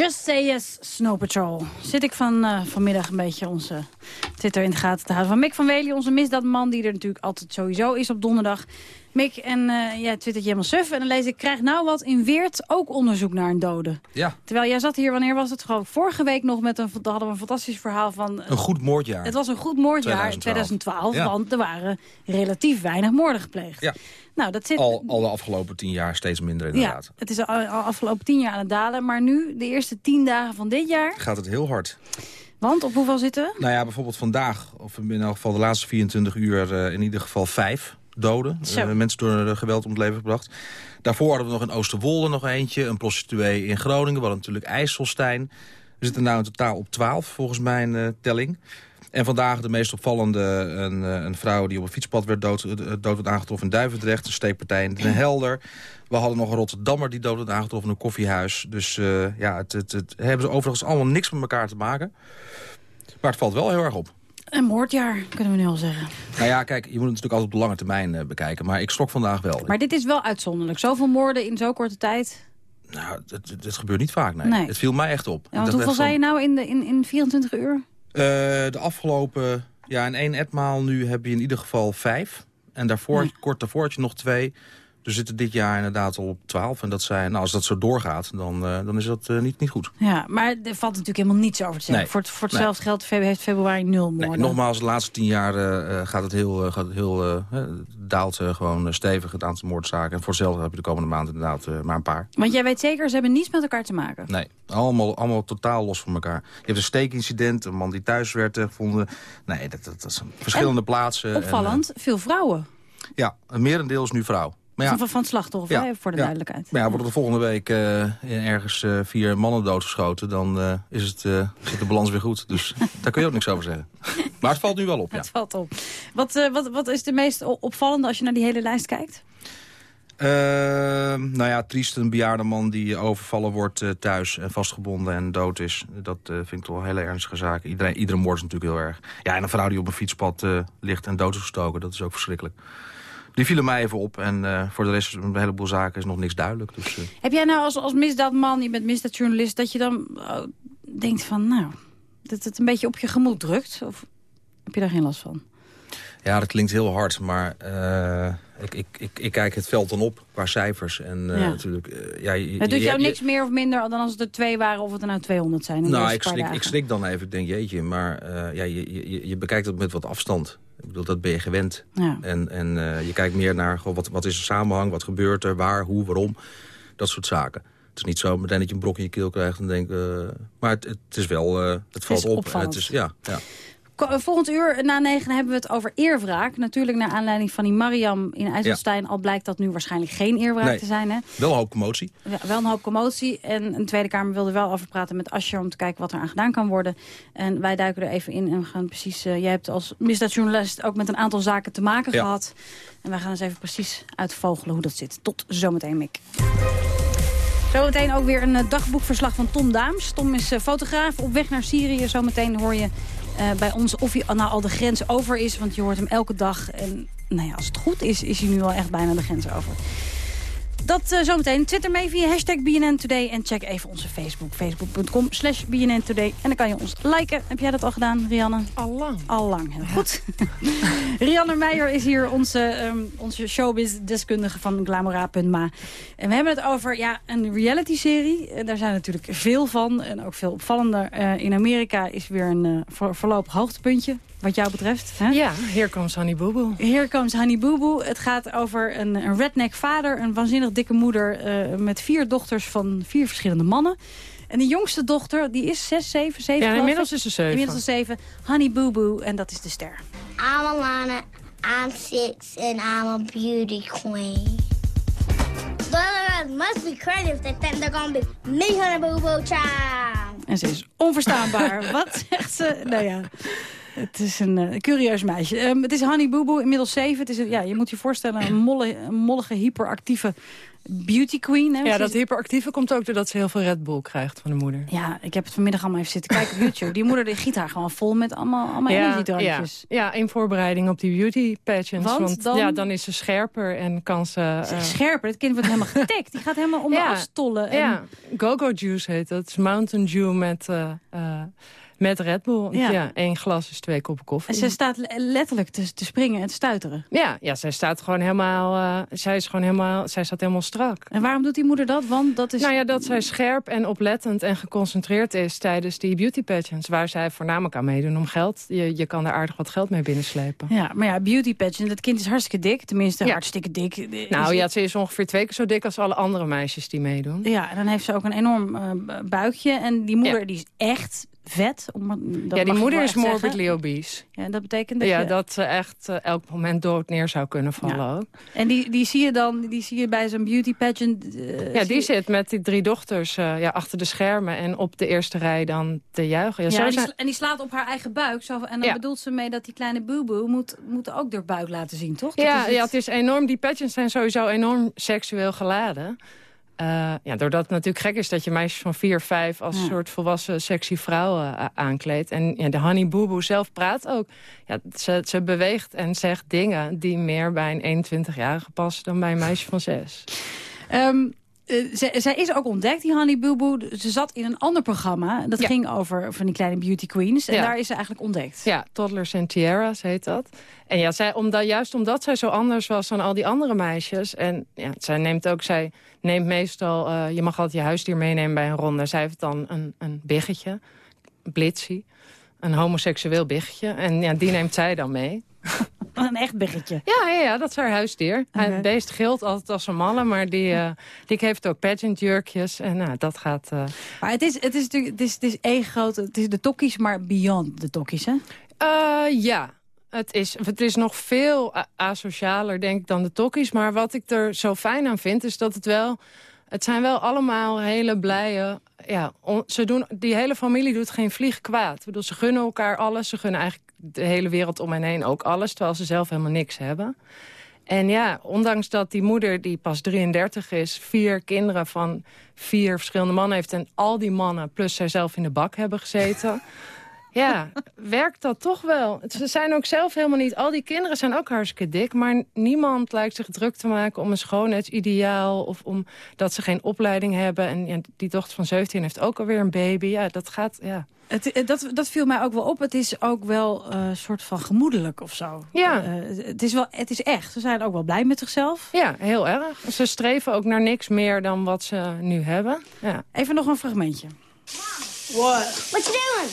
Just Say Yes, Snow Patrol. Zit ik van, eh, vanmiddag een beetje onze Twitter in de gaten te houden. Van Mick van Wely, onze misdaadman, die er natuurlijk altijd sowieso is op donderdag. Mick, en eh jij twittert je helemaal suf. En dan lees ik, krijg nou wat in Weert ook onderzoek naar een dode. Ja, Terwijl jij zat hier, wanneer was het? Gewoon vorige week nog met een, hadden we een fantastisch verhaal van... een goed moordjaar. Het was een goed moordjaar, 2012. 2012, Ja. want er waren relatief weinig moorden gepleegd. Ja. Nou, dat zit... Al, al de afgelopen tien jaar steeds minder ja, inderdaad. het is al, al afgelopen tien jaar aan het dalen. Maar nu, de eerste tien dagen van dit jaar... Gaat het heel hard. Want op hoeveel zitten we? Nou ja, bijvoorbeeld vandaag, of in elk geval de laatste 24 uur... eh, in ieder geval vijf doden. Eh, mensen door geweld om het leven gebracht. Daarvoor hadden we nog in Oosterwolde nog eentje. Een prostituee in Groningen. We hadden natuurlijk IJsselstein. We zitten nu in totaal op 12, volgens mijn eh, telling. En vandaag de meest opvallende, een, eh, een vrouw die op een fietspad werd dood, eh, dood werd aangetroffen in Duivendrecht. Een steekpartij in Den Helder. We hadden nog een Rotterdammer die dood werd aangetroffen in een koffiehuis. Dus eh, ja, het, het, het hebben ze overigens allemaal niks met elkaar te maken. Maar het valt wel heel erg op. Een moordjaar, kunnen we nu al zeggen. Nou ja, kijk, je moet het natuurlijk altijd op de lange termijn bekijken. Maar ik schrok vandaag wel. Maar dit is wel uitzonderlijk. Zoveel moorden in zo'n korte tijd. Nou, het, het, gebeurt niet vaak, nee. Nee. Het viel mij echt op. Ja, want hoeveel zei je nou in, de, in, in 24 uur? Eh, de afgelopen, ja, in één etmaal nu heb je in ieder geval vijf. En daarvoor, Ja. kort daarvoor had je nog twee. Dus we zitten dit jaar inderdaad al op twaalf. En dat zijn, nou, als dat zo doorgaat, dan, eh, dan is dat eh, niet, niet goed. Ja, maar er valt natuurlijk helemaal niets over te zeggen. Nee. Voor, voor Nee. hetzelfde geld februari- heeft februari nul Nee, moorden. nogmaals, de laatste tien jaar eh, gaat het heel, gaat het heel daalt gewoon stevig het aantal moordzaken. En voor hetzelfde heb je de komende maand inderdaad maar een paar. Want jij weet zeker, ze hebben niets met elkaar te maken. Nee, allemaal, allemaal totaal los van elkaar. Je hebt een steekincident, een man die thuis werd gevonden. Nee, dat, dat, dat zijn verschillende plaatsen. En, Opvallend, veel vrouwen. ja, een merendeel is nu vrouw. Maar ja, Van, van slachtoffer, Ja, hè, voor de ja. duidelijkheid. maar ja, worden er volgende week eh, ergens eh, vier mannen doodgeschoten... dan eh, is het, zit de balans weer goed. Dus daar kun je ook niks over zeggen. Maar het valt nu wel op, ja. Het valt op. Wat, wat, wat is de meest opvallende als je naar die hele lijst kijkt? Ehm, nou ja, triest een bejaarde man die overvallen wordt thuis en vastgebonden en dood is. Dat vind ik toch wel hele ernstige zaak. Iedereen, iedere moord is natuurlijk heel erg. Ja, en een vrouw die op een fietspad ligt en dood is gestoken, dat is ook verschrikkelijk. Die vielen mij even op en eh, voor de rest een heleboel zaken is nog niks duidelijk. Dus, eh, Heb jij nou als, als misdaadman, je bent misdaadjournalist... dat je dan oh, denkt van, nou, dat het een beetje op je gemoed drukt? Of heb je daar geen last van? ja, dat klinkt heel hard, maar eh, ik, ik, ik, ik kijk het veld dan op qua cijfers. En eh, Ja. natuurlijk, eh, ja, je- Het doet je- jou je- niks meer of minder dan als het er twee waren... of het er nou 200 zijn Nou, ik dagen. ik schrik dan even. Ik denk, jeetje, maar eh, ja, je, je, je bekijkt het met wat afstand. Ik bedoel, dat ben je gewend. Ja. En, en eh, je kijkt meer naar goh, wat, wat is de samenhang, wat gebeurt er, waar, hoe, waarom. Dat soort zaken. Het is niet zo meteen dat je een brok in je keel krijgt en denkt... eh, maar het, het is wel, eh, het valt op. Opvallend. het is, ja, ja. Eh, Volgend uur na negen hebben we het over eerwraak. Natuurlijk naar aanleiding van die Mariam in IJsselstein. Al blijkt dat nu waarschijnlijk geen eerwraak Nee. te zijn. Hè? Wel een hoop commotie. Ja, wel een hoop commotie. En een Tweede Kamer wilde wel over praten met Asscher... om te kijken wat er aan gedaan kan worden. En wij duiken er even in en we gaan precies... eh, jij hebt als misdaadjournalist ook met een aantal zaken te maken Ja. gehad. En wij gaan eens even precies uitvogelen hoe dat zit. Tot zometeen, Mick. Zometeen ook weer een eh, dagboekverslag van Tom Daams. Tom is fotograaf op weg naar Syrië. Zometeen hoor je eh, bij ons of hij nou al de grens over is. Want je hoort hem elke dag. En nou ja, als het goed is, is hij nu al echt bijna de grens over. Dat uh, zometeen. Twitter mee via hashtag BNN Today. En check even onze Facebook. Facebook.com slash BNN Today. En dan kan je ons liken. Heb jij dat al gedaan, Rianne? Al lang. Al lang, heel goed. Rianne Meijer is hier onze, um, onze showbiz-deskundige van Glamoura.ma. En we hebben het over ja, een reality-serie. Daar zijn natuurlijk veel van. En ook veel opvallender. Uh, in Amerika is weer een voor, voorlopig hoogtepuntje wat jou betreft. Hè? Ja, Here Comes Honey Boo Boo. Here Comes Honey Boo Boo. Het gaat over een, een redneck vader, een waanzinnig dikke moeder... Uh, met vier dochters van vier verschillende mannen. En de jongste dochter, die is 6, 7, 7 Ja, inmiddels is ze 7. Inmiddels is 7. Honey Boo Boo, en dat is de ster. I'm Alana, I'm 6, and I'm a beauty queen. The other must be crazy if they think they're gonna be me, Honey Boo Boo child. En ze is onverstaanbaar. Wat zegt ze? Nou ja... Het is een uh, curieus meisje. Um, het is Honey Boo Boo, inmiddels zeven. Het is een, ja, je moet je voorstellen, een, molle, een mollige, hyperactieve beauty queen. Hè? Ja, dat hyperactieve komt ook doordat ze heel veel Red Bull krijgt van de moeder. Ja, ik heb het vanmiddag allemaal even zitten kijken op YouTube. Die moeder die giet haar gewoon vol met allemaal, allemaal ja, energiedrankjes. Ja. ja, in voorbereiding op die beauty pageants. Want, want dan... ja, dan is ze scherper en kan ze... Uh... Scherper? Het kind wordt helemaal getikt. Die gaat helemaal om ja, afstollen. En... Ja, Go-Go Juice heet dat. Het is Mountain Dew met... Uh, uh, met Red Bull. Ja. ja. één glas is twee koppen koffie. En zij staat letterlijk te, te springen en te stuiteren. Ja, ja, zij staat gewoon helemaal... Uh, zij is gewoon helemaal... Zij staat helemaal strak. En waarom doet die moeder dat? Want dat is... Nou ja, dat zij scherp en oplettend en geconcentreerd is... tijdens die beauty pageants, waar zij voornamelijk aan meedoen om geld. Je, je kan daar aardig wat geld mee binnenslepen. Ja, maar ja, beauty pageant, dat kind is hartstikke dik. Tenminste, ja. hartstikke dik. Nou ja, ze is ongeveer twee keer zo dik als alle andere meisjes die meedoen. Ja, en dan heeft ze ook een enorm uh, buikje. En die moeder, ja. die is echt vet. Om, ja, die moeder is morbidly obese. Ja, dat betekent dat ja, je... dat ze echt uh, elk moment dood neer zou kunnen vallen ja. ook. En die, die zie je dan die zie je bij zo'n beauty pageant? Uh, ja, die je... zit met die drie dochters uh, ja, achter de schermen en op de eerste rij dan te juichen. Ja, ja en, die en, die slaat op haar eigen buik. Zo, en dan ja. bedoelt ze mee dat die kleine boeboe moet, moet ook haar buik laten zien, toch? Ja, is het... ja, het is enorm. Die pageants zijn sowieso enorm seksueel geladen. Uh, ja, doordat het natuurlijk gek is dat je meisjes van 4, 5 als ja. soort volwassen sexy vrouw uh, aankleedt. En ja, de Honey Boo Boo zelf praat ook. Ja, ze, ze beweegt en zegt dingen die meer bij een 21-jarige passen dan bij een meisje van 6. Um, uh, zij is ook ontdekt, die Honey Boo Boo. Ze zat in een ander programma. Dat ja. ging over van die kleine beauty queens. En ja. daar is ze eigenlijk ontdekt. Ja, Toddlers Tiaras heet dat. En ja, zij, omdat, juist omdat zij zo anders was dan al die andere meisjes. En ja, zij neemt ook, zij neemt meestal... Uh, je mag altijd je huisdier meenemen bij een ronde. Zij heeft dan een, een biggetje, Blitzy. Een homoseksueel biggetje. En ja, die neemt zij dan mee. Een echt biggetje? Ja, ja, ja, dat is haar huisdier. Okay. Het beest gilt altijd als een malle, maar die, uh, die heeft ook pageantjurkjes. En nou, dat gaat... Uh... Maar het is, het is natuurlijk het is, het is één groot... Het is de tokkies, maar beyond de tokkies, hè? Uh, ja, het is, het is nog veel asocialer, denk ik, dan de tokkies. Maar wat ik er zo fijn aan vind, is dat het wel... Het zijn wel allemaal hele blije... Ja, on, ze doen, die hele familie doet geen vlieg kwaad. Ik bedoel, ze gunnen elkaar alles. Ze gunnen eigenlijk de hele wereld om hen heen ook alles. Terwijl ze zelf helemaal niks hebben. En ja, ondanks dat die moeder, die pas 33 is... vier kinderen van vier verschillende mannen heeft... en al die mannen plus zijzelf in de bak hebben gezeten... Ja, werkt dat toch wel. Ze zijn ook zelf helemaal niet... Al die kinderen zijn ook hartstikke dik... maar niemand lijkt zich druk te maken om een schoonheidsideaal... of om dat ze geen opleiding hebben. En ja, die dochter van 17 heeft ook alweer een baby. Ja, dat gaat... Ja. Het, dat, dat viel mij ook wel op. Het is ook wel een uh, soort van gemoedelijk of zo. Ja. Uh, het, is wel, het is echt. Ze zijn ook wel blij met zichzelf. Ja, heel erg. Ze streven ook naar niks meer dan wat ze nu hebben. Ja. Even nog een fragmentje. What? What you doing?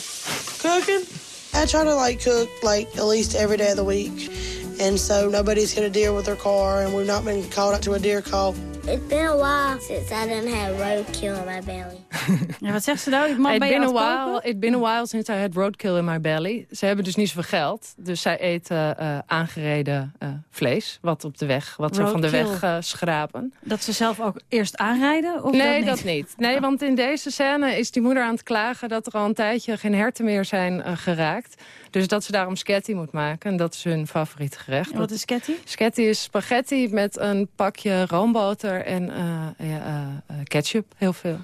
Cooking. I try to like cook like at least every day of the week. And so nobody's hit a deer with their car and we've not been called out to a deer call. It's been a while since I didn't have roadkill in my belly. ja, wat zegt ze nou? Man, it's, been a while, it's been a while since I had roadkill in my belly. Ze hebben dus niet zoveel geld. Dus zij eten uh, aangereden uh, vlees. Wat op de weg, wat ze van de weg uh, schrapen. Dat ze zelf ook eerst aanrijden? Of nee, dat niet? dat niet. Nee, want in deze scène is die moeder aan het klagen... dat er al een tijdje geen herten meer zijn geraakt. Dus dat ze daarom sketty moet maken. En dat is hun favoriete gerecht. En wat is sketty? Sketty is spaghetti met een pakje roomboter en uh, uh, ketchup. Heel veel.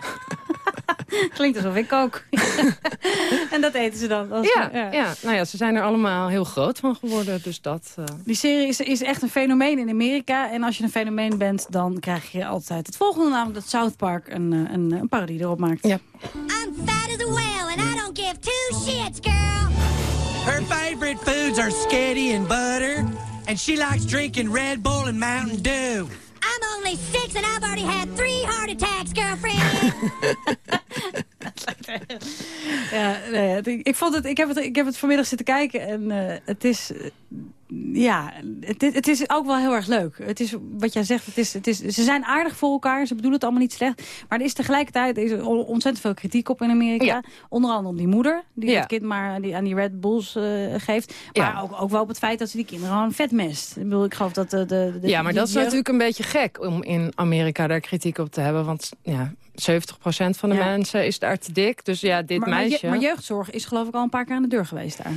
Klinkt alsof ik ook. en dat eten ze dan. Als, Ja, ja. nou ja, ze zijn er allemaal heel groot van geworden. Dus dat... eh, Die serie is, is echt een fenomeen in Amerika. En als je een fenomeen bent, dan krijg je altijd het volgende. Namelijk dat South Park een, een, een parodie erop maakt. Ja. I'm fat as a whale and I don't give two shits, girl. Her favorite foods are sketty and butter, and she likes drinking Red Bull and Mountain Dew. I'm only six and I've already had three heart attacks, girlfriend. Ja, nee, ik, vond het, ik, heb het, ik heb het vanmiddag zitten kijken en eh, het is... eh, ja, het, is- het is ook wel heel erg leuk. Het is wat jij zegt, het is, het is, ze zijn aardig voor elkaar. Ze bedoelen het allemaal niet slecht. Maar er is tegelijkertijd er is er ontzettend veel kritiek op in Amerika. Onder andere op die moeder, die Ja. het kind maar die, aan die Red Bulls eh, geeft. Maar Ja. ook, ook wel op het feit dat ze die kinderen gewoon vet mest. Ik bedoel, ik geloof dat de... de, de ja, maar dat is natuurlijk een beetje gek om in Amerika daar kritiek op te hebben. Want ja, 70% van de Ja. mensen is daar te dik. Dus ja, dit maar, maar je- meisje... maar jeugdzorg is geloof ik al een paar keer aan de deur geweest daar.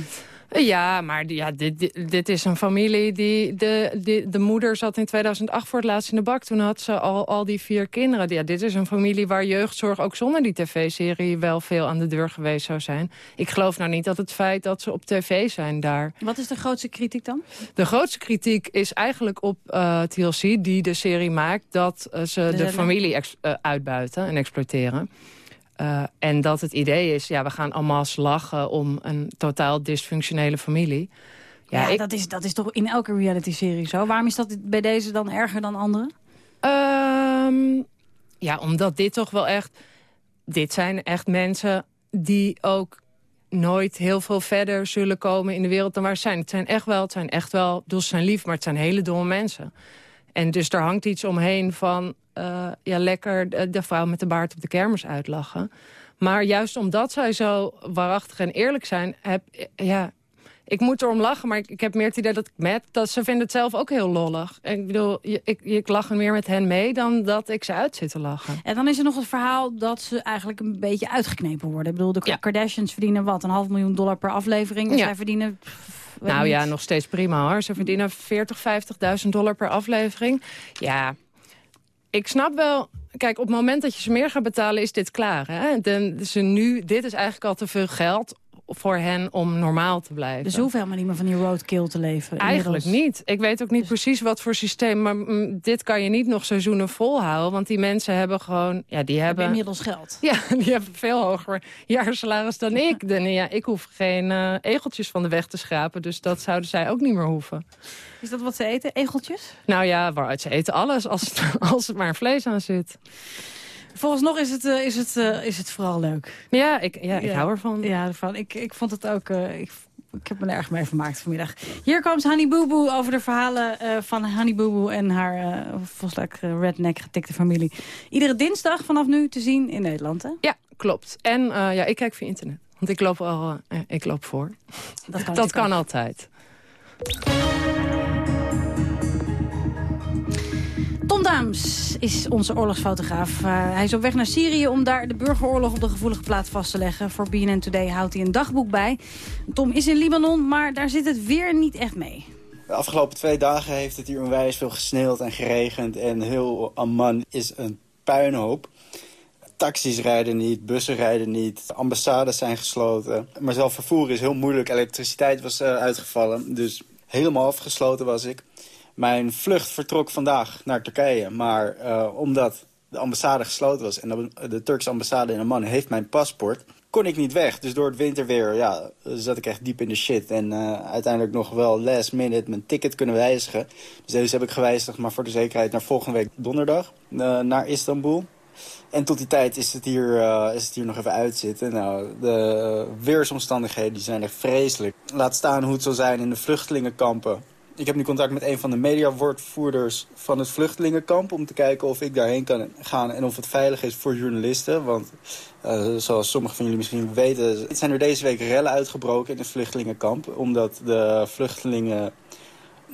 Ja, maar ja, dit, dit, dit is een familie die... De, de, de moeder zat in 2008 voor het laatst in de bak. Toen had ze al, al die vier kinderen. Ja, dit is een familie waar jeugdzorg ook zonder die tv-serie... wel veel aan de deur geweest zou zijn. Ik geloof nou niet dat het feit dat ze op tv zijn daar... Wat is de grootste kritiek dan? De grootste kritiek is eigenlijk op eh, TLC, die de serie maakt... dat eh, ze de familie ex- eh, uitbuiten en exploiteren. Eh, en dat het idee is, ja, we gaan allemaal lachen om een totaal dysfunctionele familie. Ja, ik, dat, is, dat is toch in elke reality-serie zo? Waarom is dat bij deze dan erger dan andere? Ehm, ja, omdat dit toch wel echt... Dit zijn echt mensen die ook nooit heel veel verder zullen komen in de wereld dan waar ze zijn. Het zijn echt wel, het zijn echt wel, ze zijn lief, maar het zijn hele domme mensen. En dus er hangt iets omheen van, eh, ja, lekker de, de vrouw met de baard op de kermis uitlachen. Maar juist omdat zij zo waarachtig en eerlijk zijn, heb, ja, ik moet erom lachen, maar ik, ik heb meer het idee dat ik met... dat ze vinden het zelf ook heel lollig. En ik bedoel, je- ik, ik lach meer met hen mee dan dat ik ze uit zit te lachen. En dan is er nog het verhaal dat ze eigenlijk een beetje uitgeknepen worden. Ik bedoel, de Kardashians verdienen wat? Een half miljoen dollar per aflevering. En Ja. zij verdienen... Nou niet. ja, nog steeds prima hoor. Ze verdienen 40, 50.000 dollar per aflevering. Ja, ik snap wel... Kijk, op het moment dat je ze meer gaat betalen, is dit klaar. Hè? Dan, ze nu, dit is eigenlijk al te veel geld voor hen om normaal te blijven. Dus ze hoeven helemaal niet meer van die roadkill te leven. Eigenlijk inmiddels. niet. Ik weet ook niet precies wat voor systeem. Maar mm, dit kan je niet nog seizoenen volhouden. Want die mensen hebben gewoon... Ja, die hebben inmiddels geld. Ja, die hebben veel hoger jaarsalaris dan ik. Dan, ja, ik hoef geen eh, egeltjes van de weg te schrapen. Dus dat zouden zij ook niet meer hoeven. Is dat wat ze eten? Egeltjes? Nou ja, waaruit ze eten alles als het, als er maar vlees aan zit. Volgens nog is het, eh, is het, eh, is het vooral leuk. Ja, ik, ja, ik hou ervan. Ja, ervan. Ik, ik vond het ook... eh, ik, ik heb me er erg mee vermaakt vanmiddag. Hier komt Honey Boo Boo over de verhalen van Honey Boo Boo en haar volstrekt redneck getikte familie. Iedere dinsdag vanaf nu te zien in Nederland, hè? Ja, klopt. En ja, ik kijk via internet. Want ik loop, al, ik loop voor. Dat kan, Dat kan altijd. Daams is onze oorlogsfotograaf. Uh, hij is op weg naar Syrië om daar de burgeroorlog op de gevoelige plaats vast te leggen. Voor BNN Today houdt hij een dagboek bij. Tom is in Libanon, maar daar zit het weer niet echt mee. De afgelopen twee dagen heeft het hier onwijs veel gesneeuwd en geregend. En heel Amman is een puinhoop. Taxis rijden niet, bussen rijden niet, ambassades zijn gesloten. Maar zelf vervoer is heel moeilijk. Elektriciteit was uh, uitgevallen, dus helemaal afgesloten was ik. Mijn vlucht vertrok vandaag naar Turkije, maar uh, omdat de ambassade gesloten was... en de, de Turkse ambassade in Amman heeft mijn paspoort, kon ik niet weg. Dus door het winterweer ja, zat ik echt diep in de shit. En uh, uiteindelijk nog wel last minute mijn ticket kunnen wijzigen. Dus deze heb ik gewijzigd, maar voor de zekerheid naar volgende week donderdag uh, naar Istanbul. En tot die tijd is het hier, is het hier nog even uitzitten. Nou, de weersomstandigheden die zijn echt vreselijk. Laat staan hoe het zal zijn in de vluchtelingenkampen. Ik heb nu contact met een van de mediawoordvoerders van het vluchtelingenkamp... om te kijken of ik daarheen kan gaan en of het veilig is voor journalisten. Want uh, zoals sommigen van jullie misschien weten... zijn er deze week rellen uitgebroken in het vluchtelingenkamp... omdat de vluchtelingen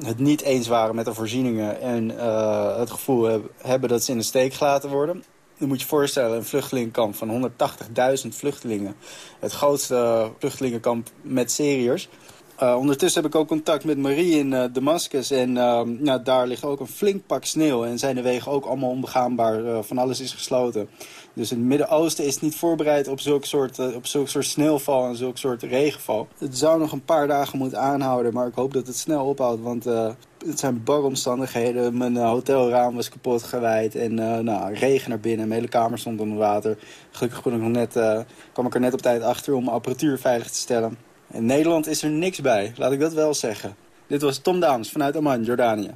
het niet eens waren met de voorzieningen... en uh, het gevoel heb, hebben dat ze in de steek gelaten worden. Dan moet je voorstellen, een vluchtelingenkamp van 180.000 vluchtelingen. Het grootste vluchtelingenkamp met Syriërs. Uh, ondertussen heb ik ook contact met Marie in uh, Damascus. En nou, daar ligt ook een flink pak sneeuw. En zijn de wegen ook allemaal onbegaanbaar. van alles is gesloten. Dus het Midden-Oosten is niet voorbereid op zulk, soort, op zulk soort sneeuwval en zulk soort regenval. Het zou nog een paar dagen moeten aanhouden. Maar ik hoop dat het snel ophoudt. Want het zijn barre omstandigheden. Mijn hotelraam was kapot gewijd. En nou, regen naar binnen. Mijn hele kamer stond onder water. Gelukkig kon ik nog net, kwam ik er net op tijd achter om mijn apparatuur veilig te stellen. In Nederland is er niks bij, laat ik dat wel zeggen. Dit was Tom Daams vanuit Amman, Jordanië.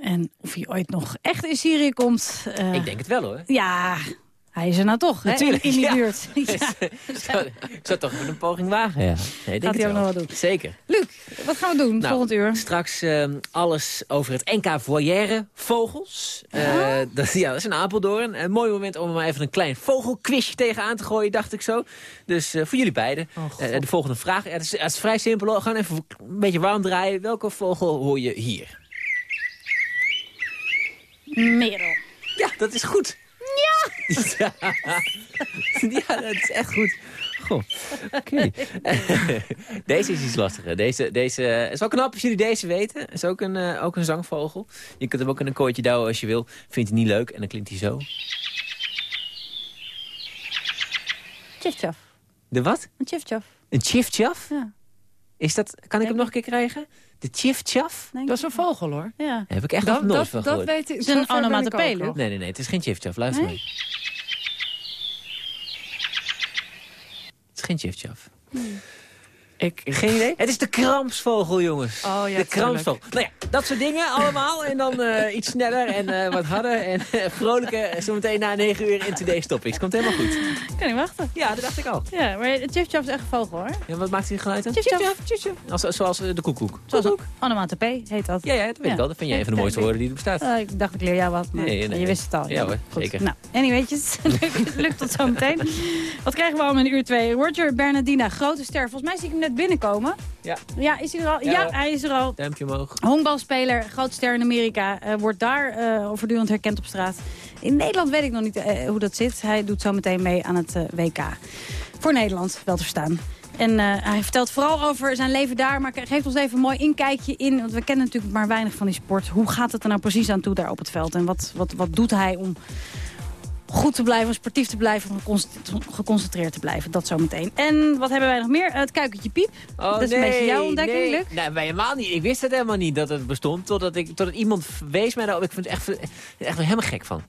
En of hij ooit nog echt in Syrië komt... Uh... Ik denk het wel hoor. Ja, hij is er nou toch, Natuurlijk, hè, in, die buurt. Ja. ik zou toch even een poging wagen. Ja. Nee, Gaat hij ook nog wel doen. Zeker. Luc, wat gaan we doen nou, volgend uur? Straks uh, alles over het NK Voyère vogels. Uh, dat, ja, dat is een Apeldoorn. Een mooi moment om er maar even een klein vogelquizje tegenaan te gooien, dacht ik zo. Dus uh, voor jullie beiden. Oh, de volgende vraag. Ja, het, is, het, is, vrij simpel. We gaan even een beetje warm draaien. Welke vogel hoor je hier? Merel. Ja, dat is goed. Ja! ja, dat is echt goed. Goh, oké. deze is iets lastiger. Deze, deze is wel knap als jullie deze weten. Het is ook een, uh, ook een zangvogel. Je kunt hem ook in een kooitje douwen als je wil. Vindt hij niet leuk en dan klinkt hij zo. Tjiftjaf. De wat? Een tjiftjaf. Een tjiftjaf? Ja. Is dat, kan ik hem nog een keer krijgen? De tjiftjaf? Dat is een vogel, hoor. Ja. Heb ik echt nog nooit van gehoord. Dat weet ik. Het is een onomatopee, Nee, nee, nee. Het is geen tjiftjaf. Luister nee? mee. Het is geen tjiftjaf. Hmm. Ik, Geen idee? Het is de kramsvogel, jongens. Oh, ja, de kramsvogel. Nou ja, dat soort dingen allemaal. En dan uh, iets sneller en uh, wat harder en uh, vrolijker. Zometeen na 9 uur in Today's Topics. Komt helemaal goed. Kan niet wachten. Ja, dat dacht ik al. Ja, maar Chif-chaf is echt een vogel, hoor. Ja, wat maakt hij geluid dan? Chif-chaf. Als, zoals de koekoek. Zoals ook. Onomatopee heet dat. Ja, ja, dat weet ja. ik wel. Dat vind jij een van de mooiste woorden die er bestaat. ik dacht, ik leer jou wat, maar nee, nee, je wist het al. Ja, hoor, goed. zeker. Nou, anyways, lukt tot zometeen. Wat krijgen we allemaal in uur 2? Roger Bernardina, grote ster. Volgens mij zie ik hem net binnenkomen. Ja. Ja, is hij er al? Ja, ja hij is er al. Duimpje omhoog. Honkbalspeler, groot ster in Amerika. Uh, wordt daar uh, voortdurend herkend op straat. In Nederland weet ik nog niet uh, hoe dat zit. Hij doet zo meteen mee aan het WK. Voor Nederland, wel te verstaan. En hij vertelt vooral over zijn leven daar. Maar geeft ons even een mooi inkijkje in. Want we kennen natuurlijk maar weinig van die sport. Hoe gaat het er nou precies aan toe daar op het veld? En wat, wat, wat doet hij om goed te blijven, sportief te blijven, geconcentreerd te blijven. Dat zometeen. En wat hebben wij nog meer? Het kuikentje piep. Oh, dat is nee, een beetje jouw ontdekking, nee. Luc. Nee, bij helemaal niet. Ik wist het helemaal niet dat het bestond. Totdat, ik, totdat iemand wees mij daarop. Ik vind het echt, echt helemaal gek van.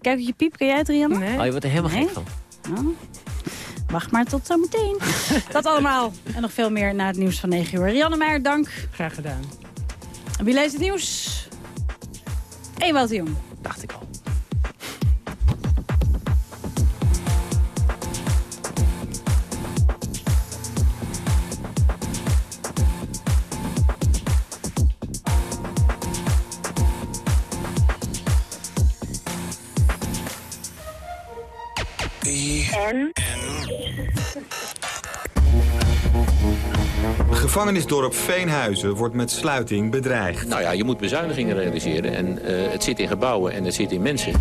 Kuikentje piep, ken jij het, Rianne? Nee. Oh, je wordt er helemaal nee? gek van. Oh. Wacht maar tot zometeen. dat allemaal. En nog veel meer na het nieuws van 9 uur. Rianne Meijer, dank. Graag gedaan. Wie leest het nieuws? Ewout de Jong. Dacht ik al. En? Gevangenisdorp Veenhuizen wordt met sluiting bedreigd. Nou ja, je moet bezuinigingen realiseren. En uh, het zit in gebouwen en het zit in mensen.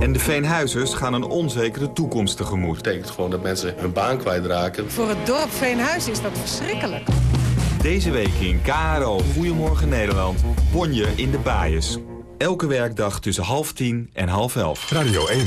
En de Veenhuizers gaan een onzekere toekomst tegemoet. Dat betekent gewoon dat mensen hun baan kwijtraken. Voor het dorp Veenhuizen is dat verschrikkelijk. Deze week in KRO Goedemorgen Nederland. Bonje in de Baaiers. Elke werkdag tussen half tien en half elf. Radio 1.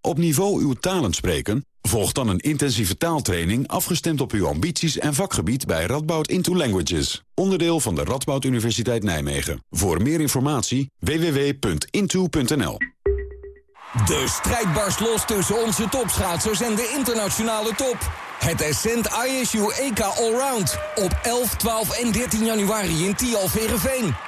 Op niveau uw talen spreken? Volg dan een intensieve taaltraining afgestemd op uw ambities en vakgebied bij Radboud Into Languages. Onderdeel van de Radboud Universiteit Nijmegen. Voor meer informatie www.into.nl De strijd barst los tussen onze topschaatsers en de internationale top. Het Ascent ISU EK Allround op 11, 12 en 13 januari in Tialf Verenveen.